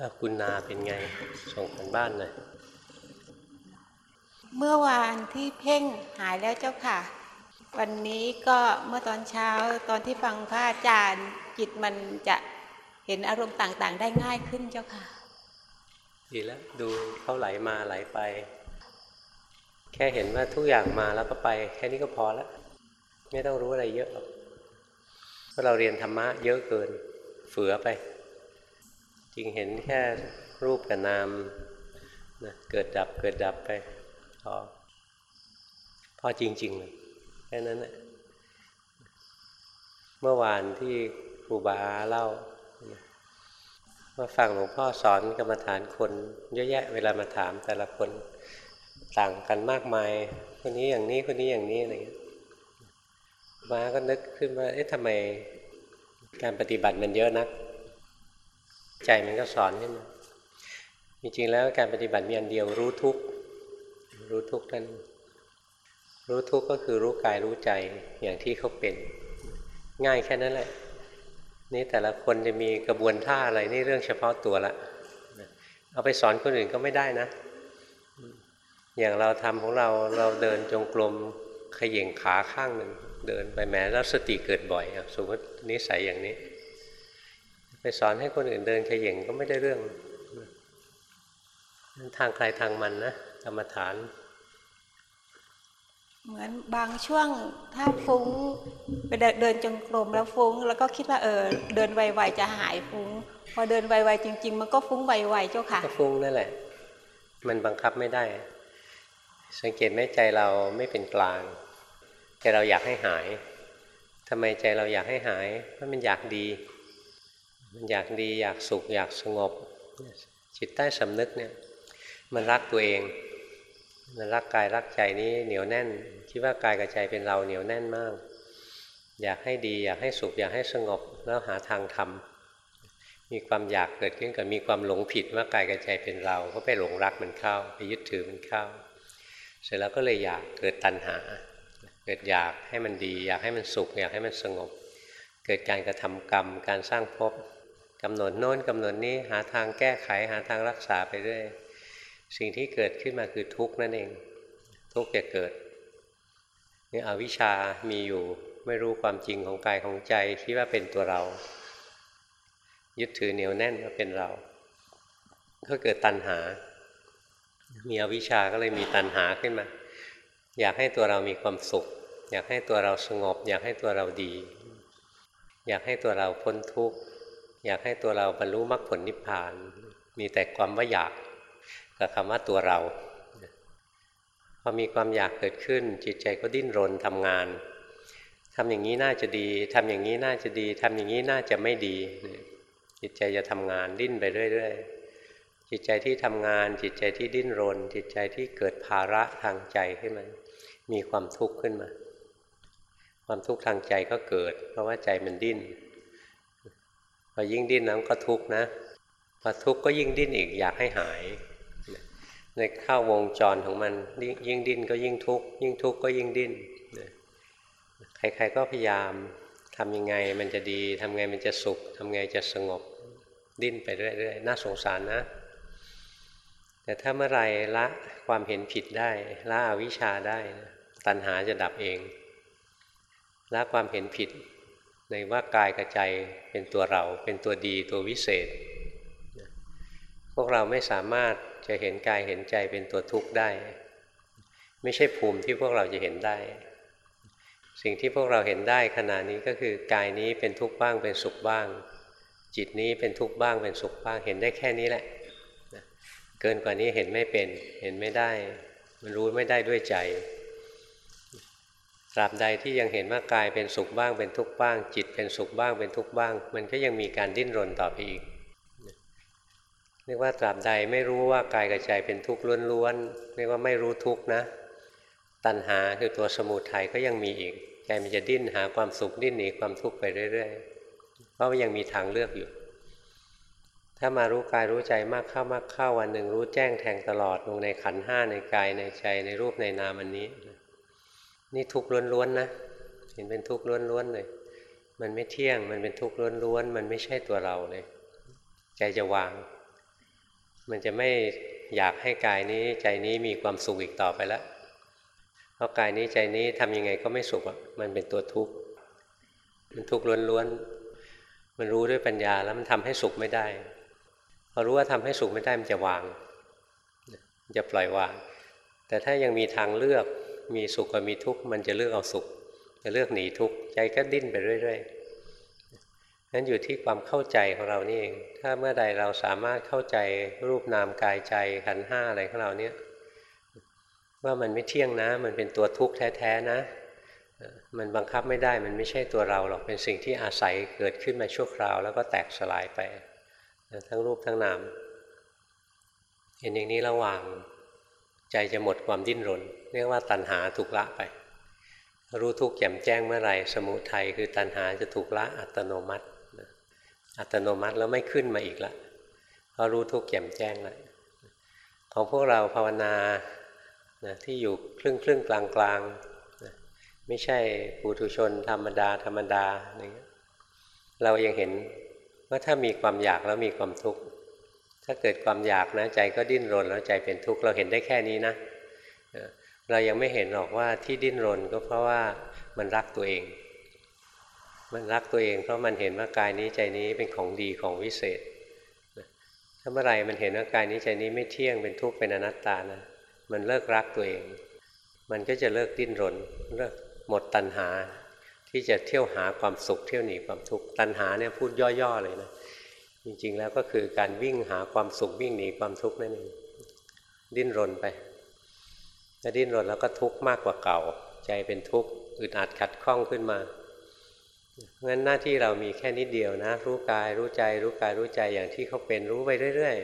อะคุณนาเป็นไง ส่งกันบ้านหน่อยเมื่อวานที่เพ่งหายแล้วเจ้าค่ะ วันนี้ก็เมื่อตอนเช้าตอนที่ฟังพระอาจารย์จิตมันจะเห็นอารมณ์ต่างๆ ได้ง่ายขึ้นเจ้าค่ะ ดีแล้วดูเขาไหลมาไหลไป แค่เห็นว่าทุกอย่างมาแล้วก็ไป แค่นี้ก็พอแล้วไม่ต้องรู้อะไรเยอะหรอกเพราะเราเรียนธรรมะเยอะเกินเฝือไปจ ริงเห็นแค่รูปกับนามนะเกิดดับเกิดดับไปพอพอจริงๆเลยแค่นั้นแหละเมื่อวานที่ครูบาเล่าว่าฟังหลวงพ่อสอนกรรมฐานคนเยอะแยะเวลามาถามแต่ละคนต่างกันมากมาย คนนี้อย่างนี้คนนี้อย่างนี้อะไรเงี้ยมาก็นึกขึ้นว่าเอ๊ะทำไมการปฏิบัติมันเยอะนัก ใจมันก็สอนขึ้นมาจริงๆแล้วการปฏิบัติมีอันเดียวรู้ทุกรู้ทุกข์นั่นรู้ทุกก็คือรู้กายรู้ใจอย่างที่เขาเป็น ง่ายแค่นั้นแหละ นี่แต่ละคนจะมีกระบวนท่าอะไรนี่เรื่องเฉพาะตัวละเอาไปสอนคนอื่นก็ไม่ได้นะ อย่างเราทำของเราเราเดินจงกรมขย่งขาข้างหนึ่งเดินไปแม้แล้วสติเกิดบ่อยสมมตินิสัยอย่างนี้ ไปสอนให้คนอื่นเดินขย่งก็ไม่ได้เรื่อง ทางใครทางมันนะกรรมฐาน เหมือนบางช่วงถ้าฟุ้งไปเดินเดินจงกรมแล้วฟุ้ง แล้วก็คิดว่าเออเดินไวๆจะหายฟุ้ง พอเดินไวๆจริง ๆ มันก็ฟุ้งไวๆเจ้าค่ะก็ฟุ้งนั่นแหละ มันบังคับไม่ได้ สังเกตไหมใจเราไม่เป็นกลางใจเราอยากให้หายทำไมใจเราอยากให้หายเพราะมันอยากดีมัน อยากดีอยากสุขอยากสงบ จิตใต้สำนึกเนี่ยมันรักตัวเอง มันรักกายรักใจนี้เหนียวแน่น คิดว่ากายกับใจเป็นเราเหนียวแน่นมาก อยากให้ดีอยากให้สุขอยากให้สงบแล้วหาทางทำมีความอยากเกิดขึ้นกับมีความหลงผิดว่ากายกับใจเป็นเราก็ไปหลงรักมันเข้า ไปยึดถือมันเข้า เสร็จแล้วก็เลยอยากเกิดตัณหา เกิดอยากให้มันดี อยากให้มันสุขอยากให้มันสงบ เกิดการกระทำกรรม การสร้างภพ กำหนดโน้นกำหนดนี้หาทางแก้ไขหาทางรักษาไปเรื่อยสิ่งที่เกิดขึ้นมาคือทุกข์นั่นเอง ทุกข์จะเกิดนี่อวิชามีอยู่ไม่รู้ความจริงของกายของใจคิดว่าเป็นตัวเรา ยึดถือเหนียวแน่นว่าเป็นเรา ก็เกิดตัณหา มีอวิชาก็เลยมีตัณหาขึ้นมา อยากให้ตัวเรามีความสุข อยากให้ตัวเราสงบ อยากให้ตัวเราดี อยากให้ตัวเราพ้นทุกข์ อยากให้ตัวเราบรรลุมรรคผลนิพพาน มีแต่ความว่าอยากกับคำว่าตัวเราพอมีความอยากเกิดขึ้น จิตใจก็ดิ้นรนทำงานทำอย่างนี้น่าจะดีทำอย่างนี้น่าจะดีทำอย่างนี้น่าจะไม่ดี จิตใจจะทำงานดิ้นไปเรื่อยๆจิตใจที่ทำงาน จิตใจที่ดิ้นรน จิตใจที่เกิดภาระทางใจขึ้นมามีความทุกข์ขึ้นมา ความทุกข์ทางใจก็เกิด เพราะว่าใจมันดิ้น อยิ่งดิ้นนั้นก็ทุกข์นะพอทุกข์ก็ยิ่งดิ้นอีกอยากให้หาย ในเข้าวงจรของมันยิ่งดิ้นก็ยิ่งทุกข์ยิ่งทุกข์ก็ยิ่งดิ้นใครๆก็พยายามทำยังไงมันจะดีทำไงมันจะสุขทำไงจะสงบดิ้นไปเรื่อยๆน่าสงสารนะ แต่ถ้าเมื่อไรละความเห็นผิดได้ละอวิชชาได้ ตัณหาจะดับเองละความเห็นผิด ในว่ากายกับใจเป็นตัวเรา เป็นตัวดีตัววิเศษ พวกเราไม่สามารถจะเห็นกายเห็นใจเป็นตัวทุกข์ได้ ไม่ใช่ภูมิที่พวกเราจะเห็นได้ สิ่งที่พวกเราเห็นได้ขณะนี้ก็คือกายนี้เป็นทุกข์บ้างเป็นสุขบ้าง จิตนี้เป็นทุกข์บ้างเป็นสุขบ้างเห็นได้แค่นี้แหละเกินกว่านี้เห็นไม่เป็นเห็นไม่ได้ มันรู้ไม่ได้ด้วยใจ ราบใดที่ยังเห็นว่ากายเป็นสุขบ้างเป็นทุกข์บ้าง จิตเป็นสุขบ้างเป็นทุกข์บ้าง มันก็ยังมีการดิ้นรนต่อไปอีกเรียกว่าตราบใดไม่รู้ว่ากายกับใจเป็นทุกข์ล้วนๆเรียกว่าไม่รู้ทุกข์นะ ตัณหาคือตัวสมุทัยก็ยังมีอีกใจมันจะดิ้นหาความสุขดิ้นหนีความทุกข์ไปเรื่อยๆเพราะยังมีทางเลือกอยู่ ถ้ามารู้กายรู้ใจมากเข้ามากเข้าวันหนึ่งรู้แจ้งแทงตลอดลงในขันห้าในกายในใจในรูปในนามอันนี้ นี่ทุกข์ล้วนๆนะ เห็นเป็นทุกข์ล้วนๆเลย มันไม่เที่ยง มันเป็นทุกข์ล้วนๆ มันไม่ใช่ตัวเราเลย ใจจะวาง มันจะไม่อยากให้กายนี้ใจนี้มีความสุขอีกต่อไปแล้ว เพราะกายนี้ใจนี้ทำยังไงก็ไม่สุขอะ มันเป็นตัวทุกข์ มันทุกข์ล้วนๆ มันรู้ด้วยปัญญาแล้วมันทำให้สุขไม่ได้ พอรู้ว่าทำให้สุขไม่ได้มันจะวาง จะปล่อยวาง แต่ถ้ายังมีทางเลือก มีสุขกับมีทุกข์มันจะเลือกเอาสุข จะเลือกหนีทุกข์ใจก็ดิ้นไปเรื่อยๆนั้นอยู่ที่ความเข้าใจของเรานี่เองถ้าเมื่อใดเราสามารถเข้าใจรูปนามกายใจขันห้าอะไรของเราเนี่ยว่ามันไม่เที่ยงนะ มันเป็นตัวทุกข์แท้ๆนะ มันบังคับไม่ได้มันไม่ใช่ตัวเราหรอกเป็นสิ่งที่อาศัยเกิดขึ้นมาชั่วคราว แล้วก็แตกสลายไป ทั้งรูปทั้งนามเห็นอย่างนี้ระหว่าง ใจจะหมดความดิ้นรน เรียกว่าตัณหาถูกละไป รู้ทุกข์แจ่มแจ้งเมื่อไหร่ สมุทัยคือตัณหาจะถูกละอัตโนมัติ อัตโนมัติแล้วไม่ขึ้นมาอีกละเพราะรู้ทุกข์แจ่มแจ้งแล้วของพวกเราภาวนานะที่อยู่ครึ่งครึ่งกลางกลางนะไม่ใช่ปุถุชนธรรมดา ธรรมดาอะไรเงี้ยเรายังเห็นว่าถ้ามีความอยากแล้วมีความทุกข์ ถ้าเกิดความอยากนะใจก็ดิ้นรนแล้วใจเป็นทุกข์เราเห็นได้แค่นี้นะเรายังไม่เห็นหรอกว่าที่ดิ้นรนก็เพราะว่ามันรักตัวเอง มันรักตัวเอง เพราะมันเห็นว่ากายนี้ใจนี้เป็นของดีของวิเศษถ้าเมื่อไรมันเห็นว่ากายนี้ใจนี้ไม่เที่ยงเป็นทุกข์เป็นอนัตตานะมันเลิกรักตัวเอง มันก็จะเลิกดิ้นรนเลิกหมดตัณหาที่จะเที่ยวหาความสุขเที่ยวหนีความทุกข์ตัณหาเนี่ยพูดย่อๆเลยนะ จริงๆแล้วก็คือการวิ่งหาความสุขวิ่งหนีความทุกข์นั่นเองดิ้นรนไปถ้าดิ้นรนแล้วก็ทุกข์มากกว่าเก่า ใจเป็นทุกข์อึดอัดขัดข้องขึ้นมางั้นหน้าที่เรามีแค่นิดเดียวนะ รู้กายรู้ใจ รู้กายรู้ใจอย่างที่เขาเป็นรู้ไปเรื่อย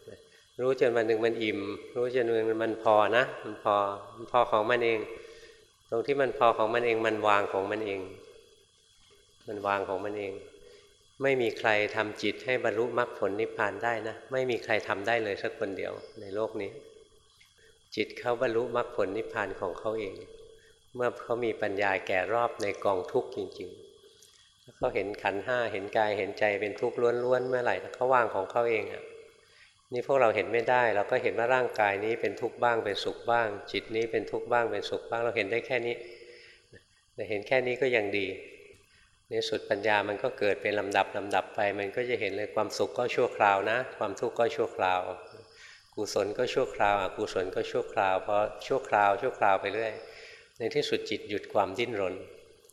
ๆรู้จนวันหนึ่งมันอิ่ม รู้จนวันหนึ่งมันพอนะ มันพอมันพอของมันเอง ตรงที่มันพอของมันเองมันวางของมันเอง มันวางของมันเอง ไม่มีใครทำจิตให้บรรลุมรรคผลนิพพานได้นะไม่มีใครทำได้เลยสักคนเดียวในโลกนี้ จิตเขาบรรลุมรรคผลนิพพานของเขาเอง เมื่อเขามีปัญญาแก่รอบในกองทุกข์จริงๆเขาเห็นขันห้าเห็นกายเห็นใจเป็นทุกข์ล้วนๆเมื่อไหร่เขาว่างของเขาเองอะนี่พวกเราเห็นไม่ได้ เราก็เห็นว่าร่างกายนี้เป็นทุกข์บ้างเป็นสุขบ้าง จิตนี้เป็นทุกข์บ้างเป็นสุขบ้างเราเห็นได้แค่นี้แต่เห็นแค่นี้ก็ยังดี ในสุดปัญญามันก็เกิดเป็นลำดับลำดับไป มันก็จะเห็นเลยความสุขก็ชั่วคราวนะ ความทุกข์ก็ชั่วคราว กุศลก็ชั่วคราวอกุศลก็ชั่วคราวเพราะชั่วคราวชั่วคราวไปเรื่อยในที่สุดจิตหยุดความดิ้นรน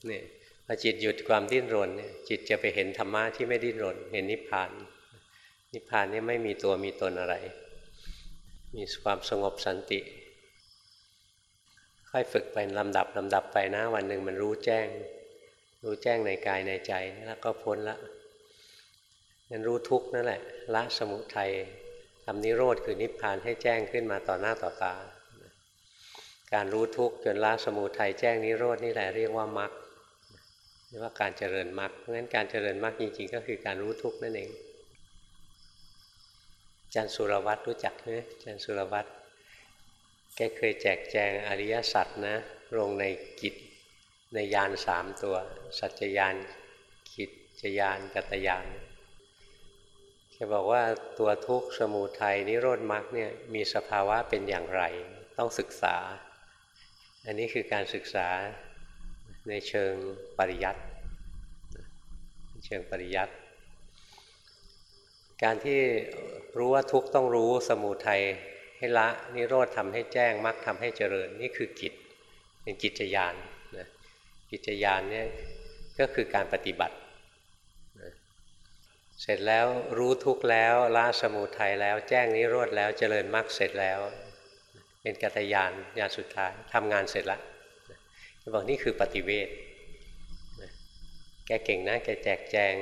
เนี่ยพอจิตหยุดความดิ้นรนเนี่ยจิตจะไปเห็นธรรมะที่ไม่ดิ้นรน เห็นนิพพาน นิพพานนี่ไม่มีตัวมีตนอะไร มีความสงบสันติ ค่อยฝึกไปลำดับลำดับไปนะวันหนึ่งมันรู้แจ้ง รู้แจ้งในกายในใจแล้วก็พ้นละนั่นรู้ทุกข์นั่นแหละละสมุทัยทำนิโรธคือนิพพานให้แจ้งขึ้นมาต่อหน้าต่อตา การรู้ทุกข์จนละสมุทัยแจ้งนิโรธนี่แหละเรียกว่ามรรคเรียกว่าการเจริญมรรคเพราะฉะนั้นการเจริญมรรคจริงๆ ก็คือการรู้ทุกข์นั่นเองจันสุรวัตรรู้จักไหมจันสุรวัตรแกเคยแจกแจงอริยสัจนะลงในกิจ ในยานสามตัว สัจจยานกิจจยานกัตยานแกบอกว่าตัวทุกข์สมุทัยนิโรธมรรคเนี่ยมีสภาวะเป็นอย่างไร ต้องศึกษา อันนี้คือการศึกษาในเชิงปริยัติเชิงปริยัติการที่รู้ว่าทุกข์ต้องรู้สมุทัยให้ละนิโรธทำให้แจ้งมรรคทำให้เจริญ นี่คือกิจเป็นกิจยาน กิจยานเนี่ยก็คือการปฏิบัติ เสร็จแล้วรู้ทุกแล้วละสมุทัยแล้ว แจ้งนิโรธแล้วเจริญมรรคเสร็จแล้ว เป็นกัตยานยานสุดท้ายทำงานเสร็จแล้วจะบอกนี่คือปฏิเวทแกเก่งนะ แกแจกแจง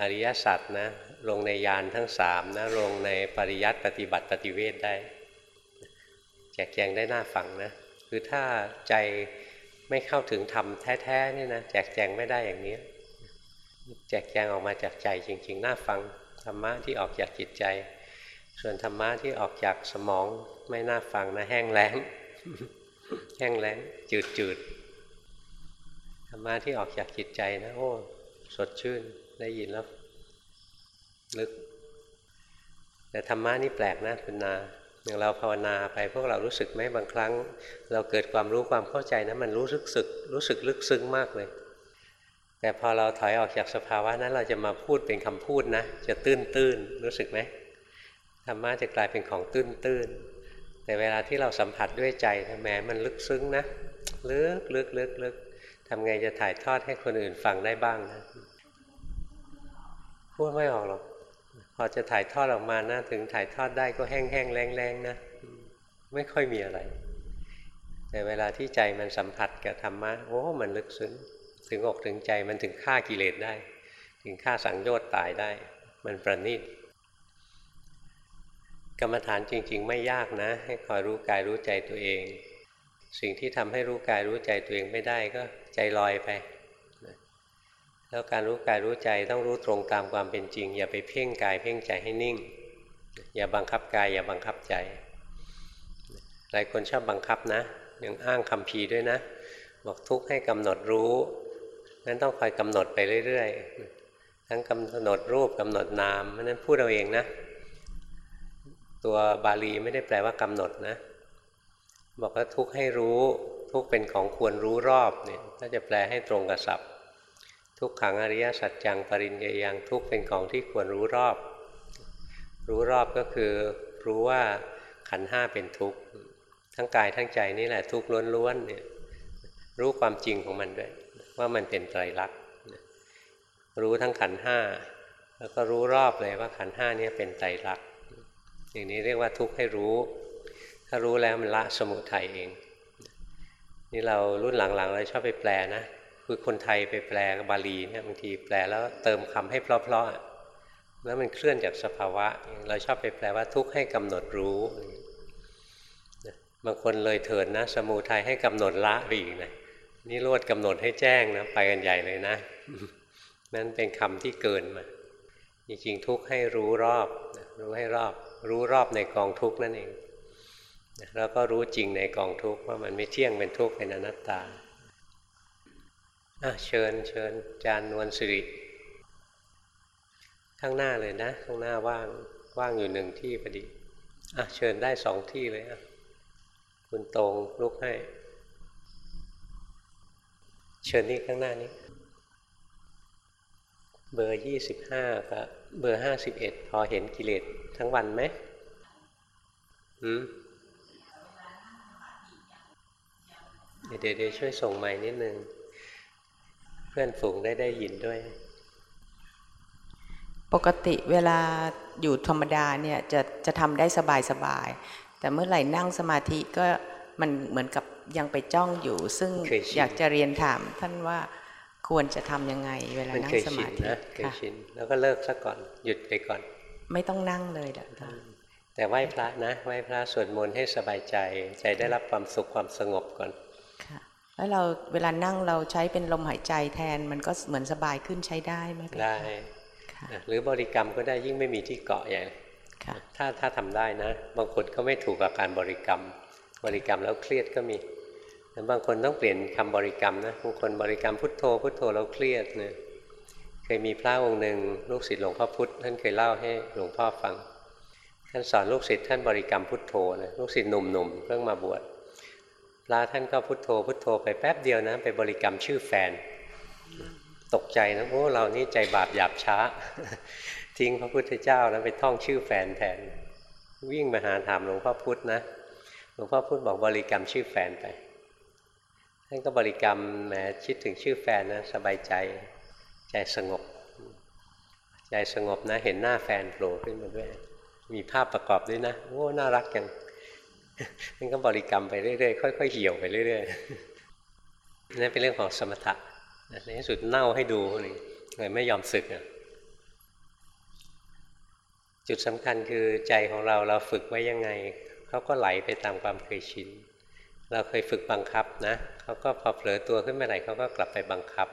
อริยสัจนะ ลงในยานทั้งสามนะ ลงในปริยัติปฏิบัติปฏิเวทได้ แจกแจงได้น่าฟังนะ คือถ้าใจ ไม่เข้าถึงธรรมแท้ๆนี่นะแจกแจงไม่ได้อย่างนี้ แจกแจงออกมาจากใจจริง ๆ น่าฟังธรรมะที่ออกจากจิตใจ ส่วนธรรมะที่ออกจากสมองไม่น่าฟังนะแห้งแล้ง แห้งแล้ง จืดจืดธรรมะที่ออกจากจิตใจนะโอ้สดชื่นได้ยินแล้ว ลึก แต่ธรรมะนี่แปลกนะคุณนา อย่างเราภาวนาไปพวกเรารู้สึกไหมบางครั้ง เราเกิดความรู้ความเข้าใจนะมันรู้สึกสึกรู้สึกลึกซึ้งมากเลย แต่พอเราถอยออกจากสภาวะนั้นเราจะมาพูดเป็นคำพูดนะ จะตื้นตื้นรู้สึกไหมธรรมะจะกลายเป็นของตื้นตื้นแต่เวลาที่เราสัมผัสด้วยใจแหมมันลึกซึ้งนะลึกลึกลึกลึกทำไงจะถ่ายทอดให้คนอื่นฟังได้บ้างนะพูดไม่ออกหรอก พอจะถ่ายทอดออกมานะถึงถ่ายทอดได้ก็แห้งแห้งแรงแรงนะ ไม่ค่อยมีอะไร แต่เวลาที่ใจมันสัมผัสกับธรรมะโอ้มันลึกซึ้งถึงอกถึงใจมันถึงฆ่ากิเลสได้ ถึงฆ่าสังโยชน์ตายได้ มันประณีตกรรมฐานจริง ๆ ไม่ยากนะ ให้คอยรู้กายรู้ใจตัวเอง สิ่งที่ทำให้รู้กายรู้ใจตัวเองไม่ได้ก็ใจลอยไป แล้วการรู้กายรู้ใจต้องรู้ตรงตามความเป็นจริง อย่าไปเพ่งกายเพ่งใจให้นิ่ง อย่าบังคับกาย อย่าบังคับใจ หลายคนชอบบังคับนะยังอ้างคำพีด้วยนะ บอกทุกข์ให้กำหนดรู้นั้นต้องคอยกำหนดไปเรื่อยๆ ทั้งกำหนดรูปกำหนดนามนั้นพูดเอาเองนะ ตัวบาลีไม่ได้แปลว่ากำหนดนะ บอกว่าทุกข์ให้รู้ ทุกข์เป็นของควรรู้รอบเนี่ยถ้าจะแปลให้ตรงกับศัพท์ ทุกขังอริยสัจจังปริญญายังทุกเป็นของที่ควรรู้รอบ รู้รอบก็คือรู้ว่าขันห้าเป็นทุกข์ทั้งกายทั้งใจนี่แหละทุกข์ล้วนๆเนี่ยรู้ความจริงของมันด้วย ว่ามันเป็นไตรลักษณ์รู้ทั้งขันห้าแล้วก็รู้รอบเลยว่าขันห้านี่เป็นไตรลักษณ์อย่างนี้เรียกว่าทุกข์ให้รู้ ถ้ารู้แล้วมันละสมุทัยเอง นี่เรารุ่นหลังๆเราชอบไปแปลนะ คือคนไทยไปแปลบาลีเนี่ยบางทีแปลแล้วเติมคำให้เพลาะๆแล้วมันเคลื่อนจากสภาวะ เราชอบไปแปลว่าทุกข์ให้กำหนดรู้บางคนเลยเถิดนะ สมุทัยให้กำหนดละไปอีกนะนี่รวดกำหนดให้แจ้งนะไปกันใหญ่เลยนะนั่นเป็นคำที่เกินมาจริงๆทุกข์ให้รู้รอบ รู้ให้รอบ รู้รอบในกองทุกข์นั่นเองแล้วก็รู้จริงในกองทุกข์ว่ามันไม่เที่ยงเป็นทุกข์เป็นอนัตตา เชิญเชิญจานนวลสิริ ข้างหน้าเลยนะ ข้างหน้าว่างว่างอยู่หนึ่งที่พอดีอะเชิญได้สองที่เลยอะคุณตรงลุกให้ เชิญนี่ข้างหน้านี้ เบอร์ยี่สิบห้ากับเบอร์ห้าสิบเอ็ดพอเห็นกิเลสทั้งวันไหมอืมเดี๋ยวเดี๋ยวช่วยส่งใหม่นิดนึง พื่อนฝูงได้ได้ยินด้วย ปกติเวลาอยู่ธรรมดาเนี่ยจะจะทำได้สบายสบายๆแต่เมื่อไหร่นั่งสมาธิก็มันเหมือนกับยังไปจ้องอยู่ ซึ่งเคยชินอยากจะเรียนถามท่านว่าควรจะทำยังไง เวลามันนั่เคงยสชิมานธินะเคยค่ะชินแล้วก็เลิกซะก่อนหยุดไปก่อน ไม่ต้องนั่งเลยเหรอคะแต่ไหว้พระนะไหว้พระสวดมนต์ให้สบายใจ ใจได้รับความสุขความสงบก่อนค่ะ แล้วเราเวลานั่งเราใช้เป็นลมหายใจแทนมันก็เหมือนสบายขึ้นใช้ได้ไหมคะได้ค่ะนะหรือบริกรรมก็ได้ยิ่งไม่มีที่เกาะใหญ่ค่ะถ้าถ้าทำได้นะ บางคนก็ไม่ถูกกับการบริกรรม บริกรรมแล้วเครียดก็มีแต่บางคนต้องเปลี่ยนคำบริกรรมนะบางคนบริกรรมพุทโธพุทโธแล้วเครียดเนี่ยเคยมีพระองค์หนึ่งลูกศิษย์หลวงพ่อพุธท่านเคยเล่าให้หลวงพ่อฟัง ท่านสอนลูกศิษย์ท่านบริกรรมพุทโธนะลูกศิษย์หนุ่มๆเพิ่งมาบวช พระท่านก็พุทโธพุทโธไปแป๊บเดียวนะ ไปบริกรรมชื่อแฟน ตกใจนะโอ้เรานี่ใจบาปหยาบช้า ทิ้งพระพุทธเจ้าแล้วไปท่องชื่อแฟนแทน วิ่งมาหาถามหลวงพ่อพุธนะหลวงพ่อพุธบอกบริกรรมชื่อแฟนไปท่านก็บริกรรมแหมคิดถึงชื่อแฟนนะสบายใจใจสงบ ใจสงบนะ เห็นหน้าแฟนโผล่ขึ้นมาด้วย มีภาพประกอบด้วยนะโอ้น่ารักจัง ท่นก็บริกรรมไปเรื่อยๆค่อยๆเหี่ยวไปเรื่อยๆนั่นเป็นเรื่องของสมถะนะในที่สุดเน่าให้ดูเลยไม่ยอมสึกอะจุดสำคัญคือใจของเราเราฝึกไว้ยังไงเขาก็ไหลไปตามความเคยชิน เราเคยฝึกบังคับนะเขาก็พอเผลอตัวขึ้นมาไหนเขาก็กลับไปบังคับ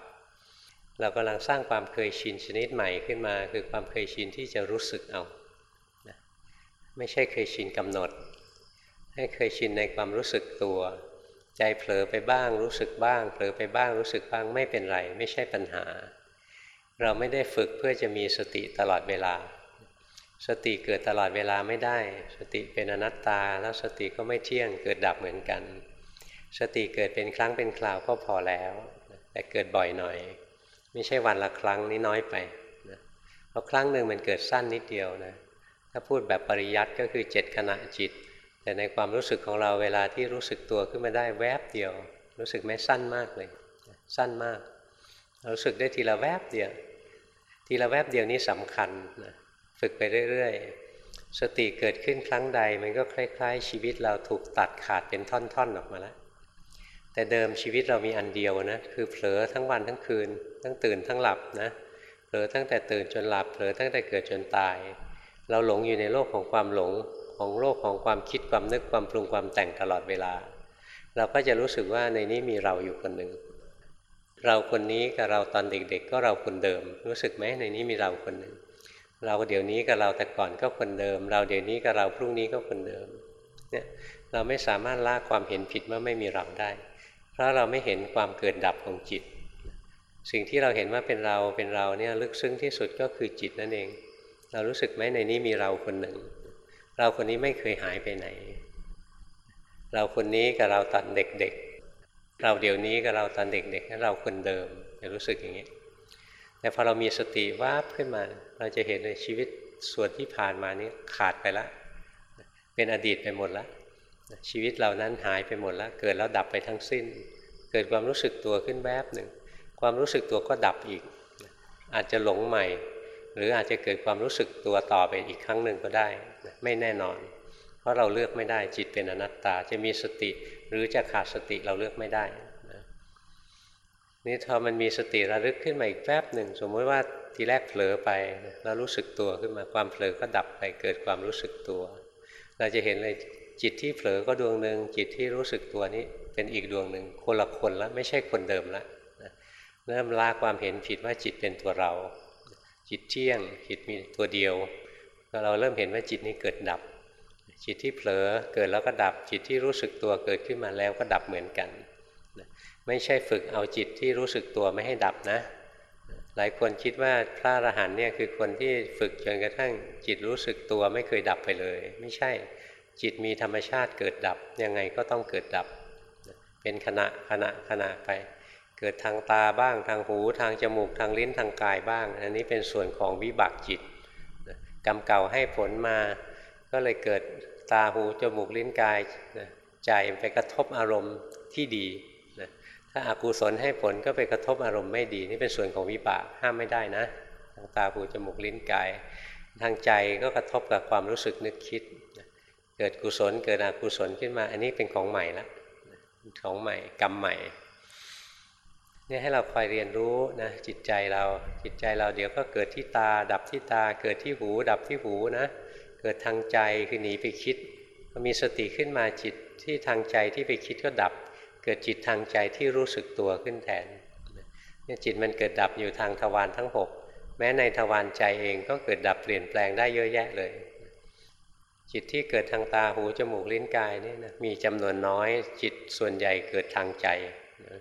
เรากำลังสร้างความเคยชินชนิดใหม่ขึ้นมา คือความเคยชินที่จะรู้สึกเอาไม่ใช่เคยชินกำหนด ให้เคยชินในความรู้สึกตัว ใจเผลอไปบ้างรู้สึกบ้างเผลอไปบ้างรู้สึกบ้างไม่เป็นไร ไม่ใช่ปัญหา เราไม่ได้ฝึกเพื่อจะมีสติตลอดเวลา สติเกิดตลอดเวลาไม่ได้ สติเป็นอนัตตา แล้วสติก็ไม่เที่ยงเกิดดับเหมือนกัน สติเกิดเป็นครั้งเป็นคราวก็พอแล้ว แต่เกิดบ่อยหน่อย ไม่ใช่วันละครั้งนี่น้อยไปนะเพราะครั้งหนึ่งมันเกิดสั้นนิดเดียวนะถ้าพูดแบบปริยัติก็คือเจ็ดขณะจิต แต่ในความรู้สึกของเราเวลาที่รู้สึกตัวขึ้นมาได้แวบเดียว รู้สึกไม่สั้นมากเลย สั้นมาก รู้สึกได้ทีละแวบเดียว ทีละแวบเดียวนี้สำคัญนะฝึกไปเรื่อยๆ สติเกิดขึ้นครั้งใด มันก็คล้ายๆ ชีวิตเราถูกตัดขาดเป็นท่อนๆออกมาแล้วแต่เดิมชีวิตเรามีอันเดียวนะคือเผลอทั้งวันทั้งคืน ทั้งตื่นทั้งหลับนะเผลอตั้งแต่ตื่นจนหลับเผลอตั้งแต่เกิดจนตาย เราหลงอยู่ในโลกของความหลง ของโลกของความคิดความนึกความปรุงความแต่งตลอดเวลา เราก็จะรู้สึกว่าในนี้มีเราอยู่คนหนึ่งเราคนนี้กับเราตอนเด็กๆ ก็เราคนเดิม รู้สึกไหมในนี้มีเราคนหนึ่งเราเดี๋ยวนี้กับเราแต่ก่อนก็คนเดิม เราเดี๋ยวนี้กับเราพรุ่งนี้ก็คนเดิมเนี่ยเราไม่สามารถละความเห็นผิดว่าไม่มีเราได้ เพราะเราไม่เห็นความเกิดดับของจิต สิ่งที่เราเห็นว่าเป็นเราเป็นเราเนี่ยลึกซึ้งที่สุดก็คือจิตนั่นเอง เรารู้สึกไหมในนี้มีเราคนหนึ่ง เราคนนี้ไม่เคยหายไปไหน เราคนนี้กับเราตอนเด็กๆ เราเดี๋ยวนี้กับเราตอนเด็กๆเราคนเดิมจะรู้สึกอย่างนี้ แต่พอเรามีสติวาบขึ้นมา เราจะเห็นในชีวิตส่วนที่ผ่านมานี้ขาดไปแล้วเป็นอดีตไปหมดแล้วชีวิตเรานั้นหายไปหมดแล้วเกิดแล้วดับไปทั้งสิ้น เกิดความรู้สึกตัวขึ้นแวบหนึ่ง ความรู้สึกตัวก็ดับอีก อาจจะหลงใหม่ หรืออาจจะเกิดความรู้สึกตัวต่อไปอีกครั้งหนึ่งก็ได้ ไม่แน่นอน เพราะเราเลือกไม่ได้จิตเป็นอนัตตาจะมีสติหรือจะขาดสติเราเลือกไม่ได้นี่พอมันมีสติระลึกขึ้นมาอีกแป๊บหนึ่ง สมมติว่าทีแรกเผลอไปแล้วรู้สึกตัวขึ้นมาความเผลอก็ดับไปเกิดความรู้สึกตัว เราจะเห็นเลยจิตที่เผลอก็ดวงหนึ่งจิตที่รู้สึกตัวนี้เป็นอีกดวงหนึ่งคนละคนแล้วไม่ใช่คนเดิมแล้วเริ่มละความเห็นผิดว่าจิตเป็นตัวเรา จิตเที่ยงจิตมีตัวเดียว เราเริ่มเห็นว่าจิตนี้เกิดดับ จิตที่เผลอเกิดแล้วก็ดับ จิตที่รู้สึกตัวเกิดขึ้นมาแล้วก็ดับเหมือนกัน ไม่ใช่ฝึกเอาจิตที่รู้สึกตัวไม่ให้ดับนะ หลายคนคิดว่าพระอรหันต์เนี่ยคือคนที่ฝึกจนกระทั่งจิตรู้สึกตัวไม่เคยดับไปเลย ไม่ใช่ จิตมีธรรมชาติเกิดดับ ยังไงก็ต้องเกิดดับ เป็นขณะขณะขณะไป เกิดทางตาบ้างทางหูทางจมูกทางลิ้นทางกายบ้าง อันนี้เป็นส่วนของวิบากจิต กรรมเก่าให้ผลมา ก็เลยเกิดตาหูจมูกลิ้นกายใจไปกระทบอารมณ์ที่ดีถ้าอากุศลให้ผลก็ไปกระทบอารมณ์ไม่ดี นี่เป็นส่วนของวิบากห้ามไม่ได้นะทางตาหูจมูกลิ้นกาย ทางใจก็กระทบกับความรู้สึกนึกคิด เกิดกุศลเกิดอกุศลขึ้นมา อันนี้เป็นของใหม่ละของใหม่กรรมใหม่ นี่ให้เราคอยเรียนรู้นะจิตใจเราจิตใจเราเดี๋ยวก็เกิดที่ตา ดับที่ตา เกิดที่หู ดับที่หูนะเกิดทางใจคือหนีไปคิดพอมีสติขึ้นมาจิตที่ทางใจที่ไปคิดก็ดับ เกิดจิตทางใจที่รู้สึกตัวขึ้นแทนเนี่ยจิตมันเกิดดับอยู่ทางทวารทั้ง 6 แม้ในทวารใจเองก็เกิดดับเปลี่ยนแปลงได้เยอะแยะเลย จิตที่เกิดทางตาหูจมูกลิ้นกายนี่นะมีจำนวนน้อยจิตส่วนใหญ่เกิดทางใจนะ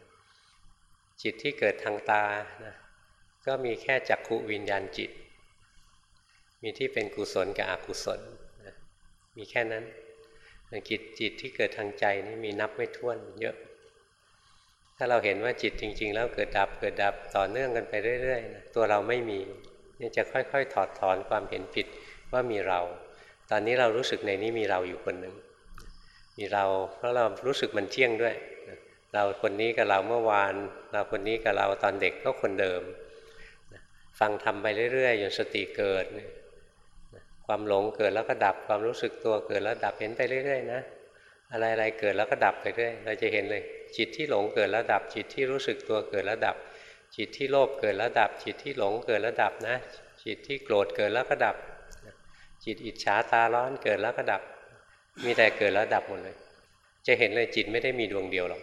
จิตที่เกิดทางตานะก็มีแค่จักขุวิญญาณจิต มีที่เป็นกุศลกับอกุศลนะมีแค่นั้นจิตจิตที่เกิดทางใจนี่มีนับไม่ถ้วนเยอะ ถ้าเราเห็นว่าจิตจริง ๆ แล้วเกิดดับเกิดดับต่อเนื่องกันไปเรื่อยๆนะตัวเราไม่มีนี่จะค่อยๆ ถอดถอนความเห็นผิดว่ามีเรา ตอนนี้เรารู้สึกในนี้มีเราอยู่คนหนึ่งมีเราเพราะเรารู้สึกมันเที่ยงด้วย เราคนนี้กับเราเมื่อวาน เราคนนี้กับเราตอนเด็กก็คนเดิม ฟังทำไปเรื่อยๆจนสติเกิด ความหลงเกิดแล้วก็ดับความรู้สึกตัวเกิดแล้วดับเห็นไปเรื่อยๆนะอะไรๆเกิดแล้วก็ดับไปเรื่อยเราจะเห็นเลย จิตที่หลงเกิดแล้วดับ จิตที่รู้สึกตัวเกิดแล้วดับ จิตที่โลภเกิดแล้วดับ จิตที่หลงเกิดแล้วดับนะ จิตที่โกรธเกิดแล้วก็ดับ จิตอิจฉาตาร้อนเกิดแล้วก็ดับ มีแต่เกิดแล้วดับหมดเลย จะเห็นเลยจิตไม่ได้มีดวงเดียวหรอก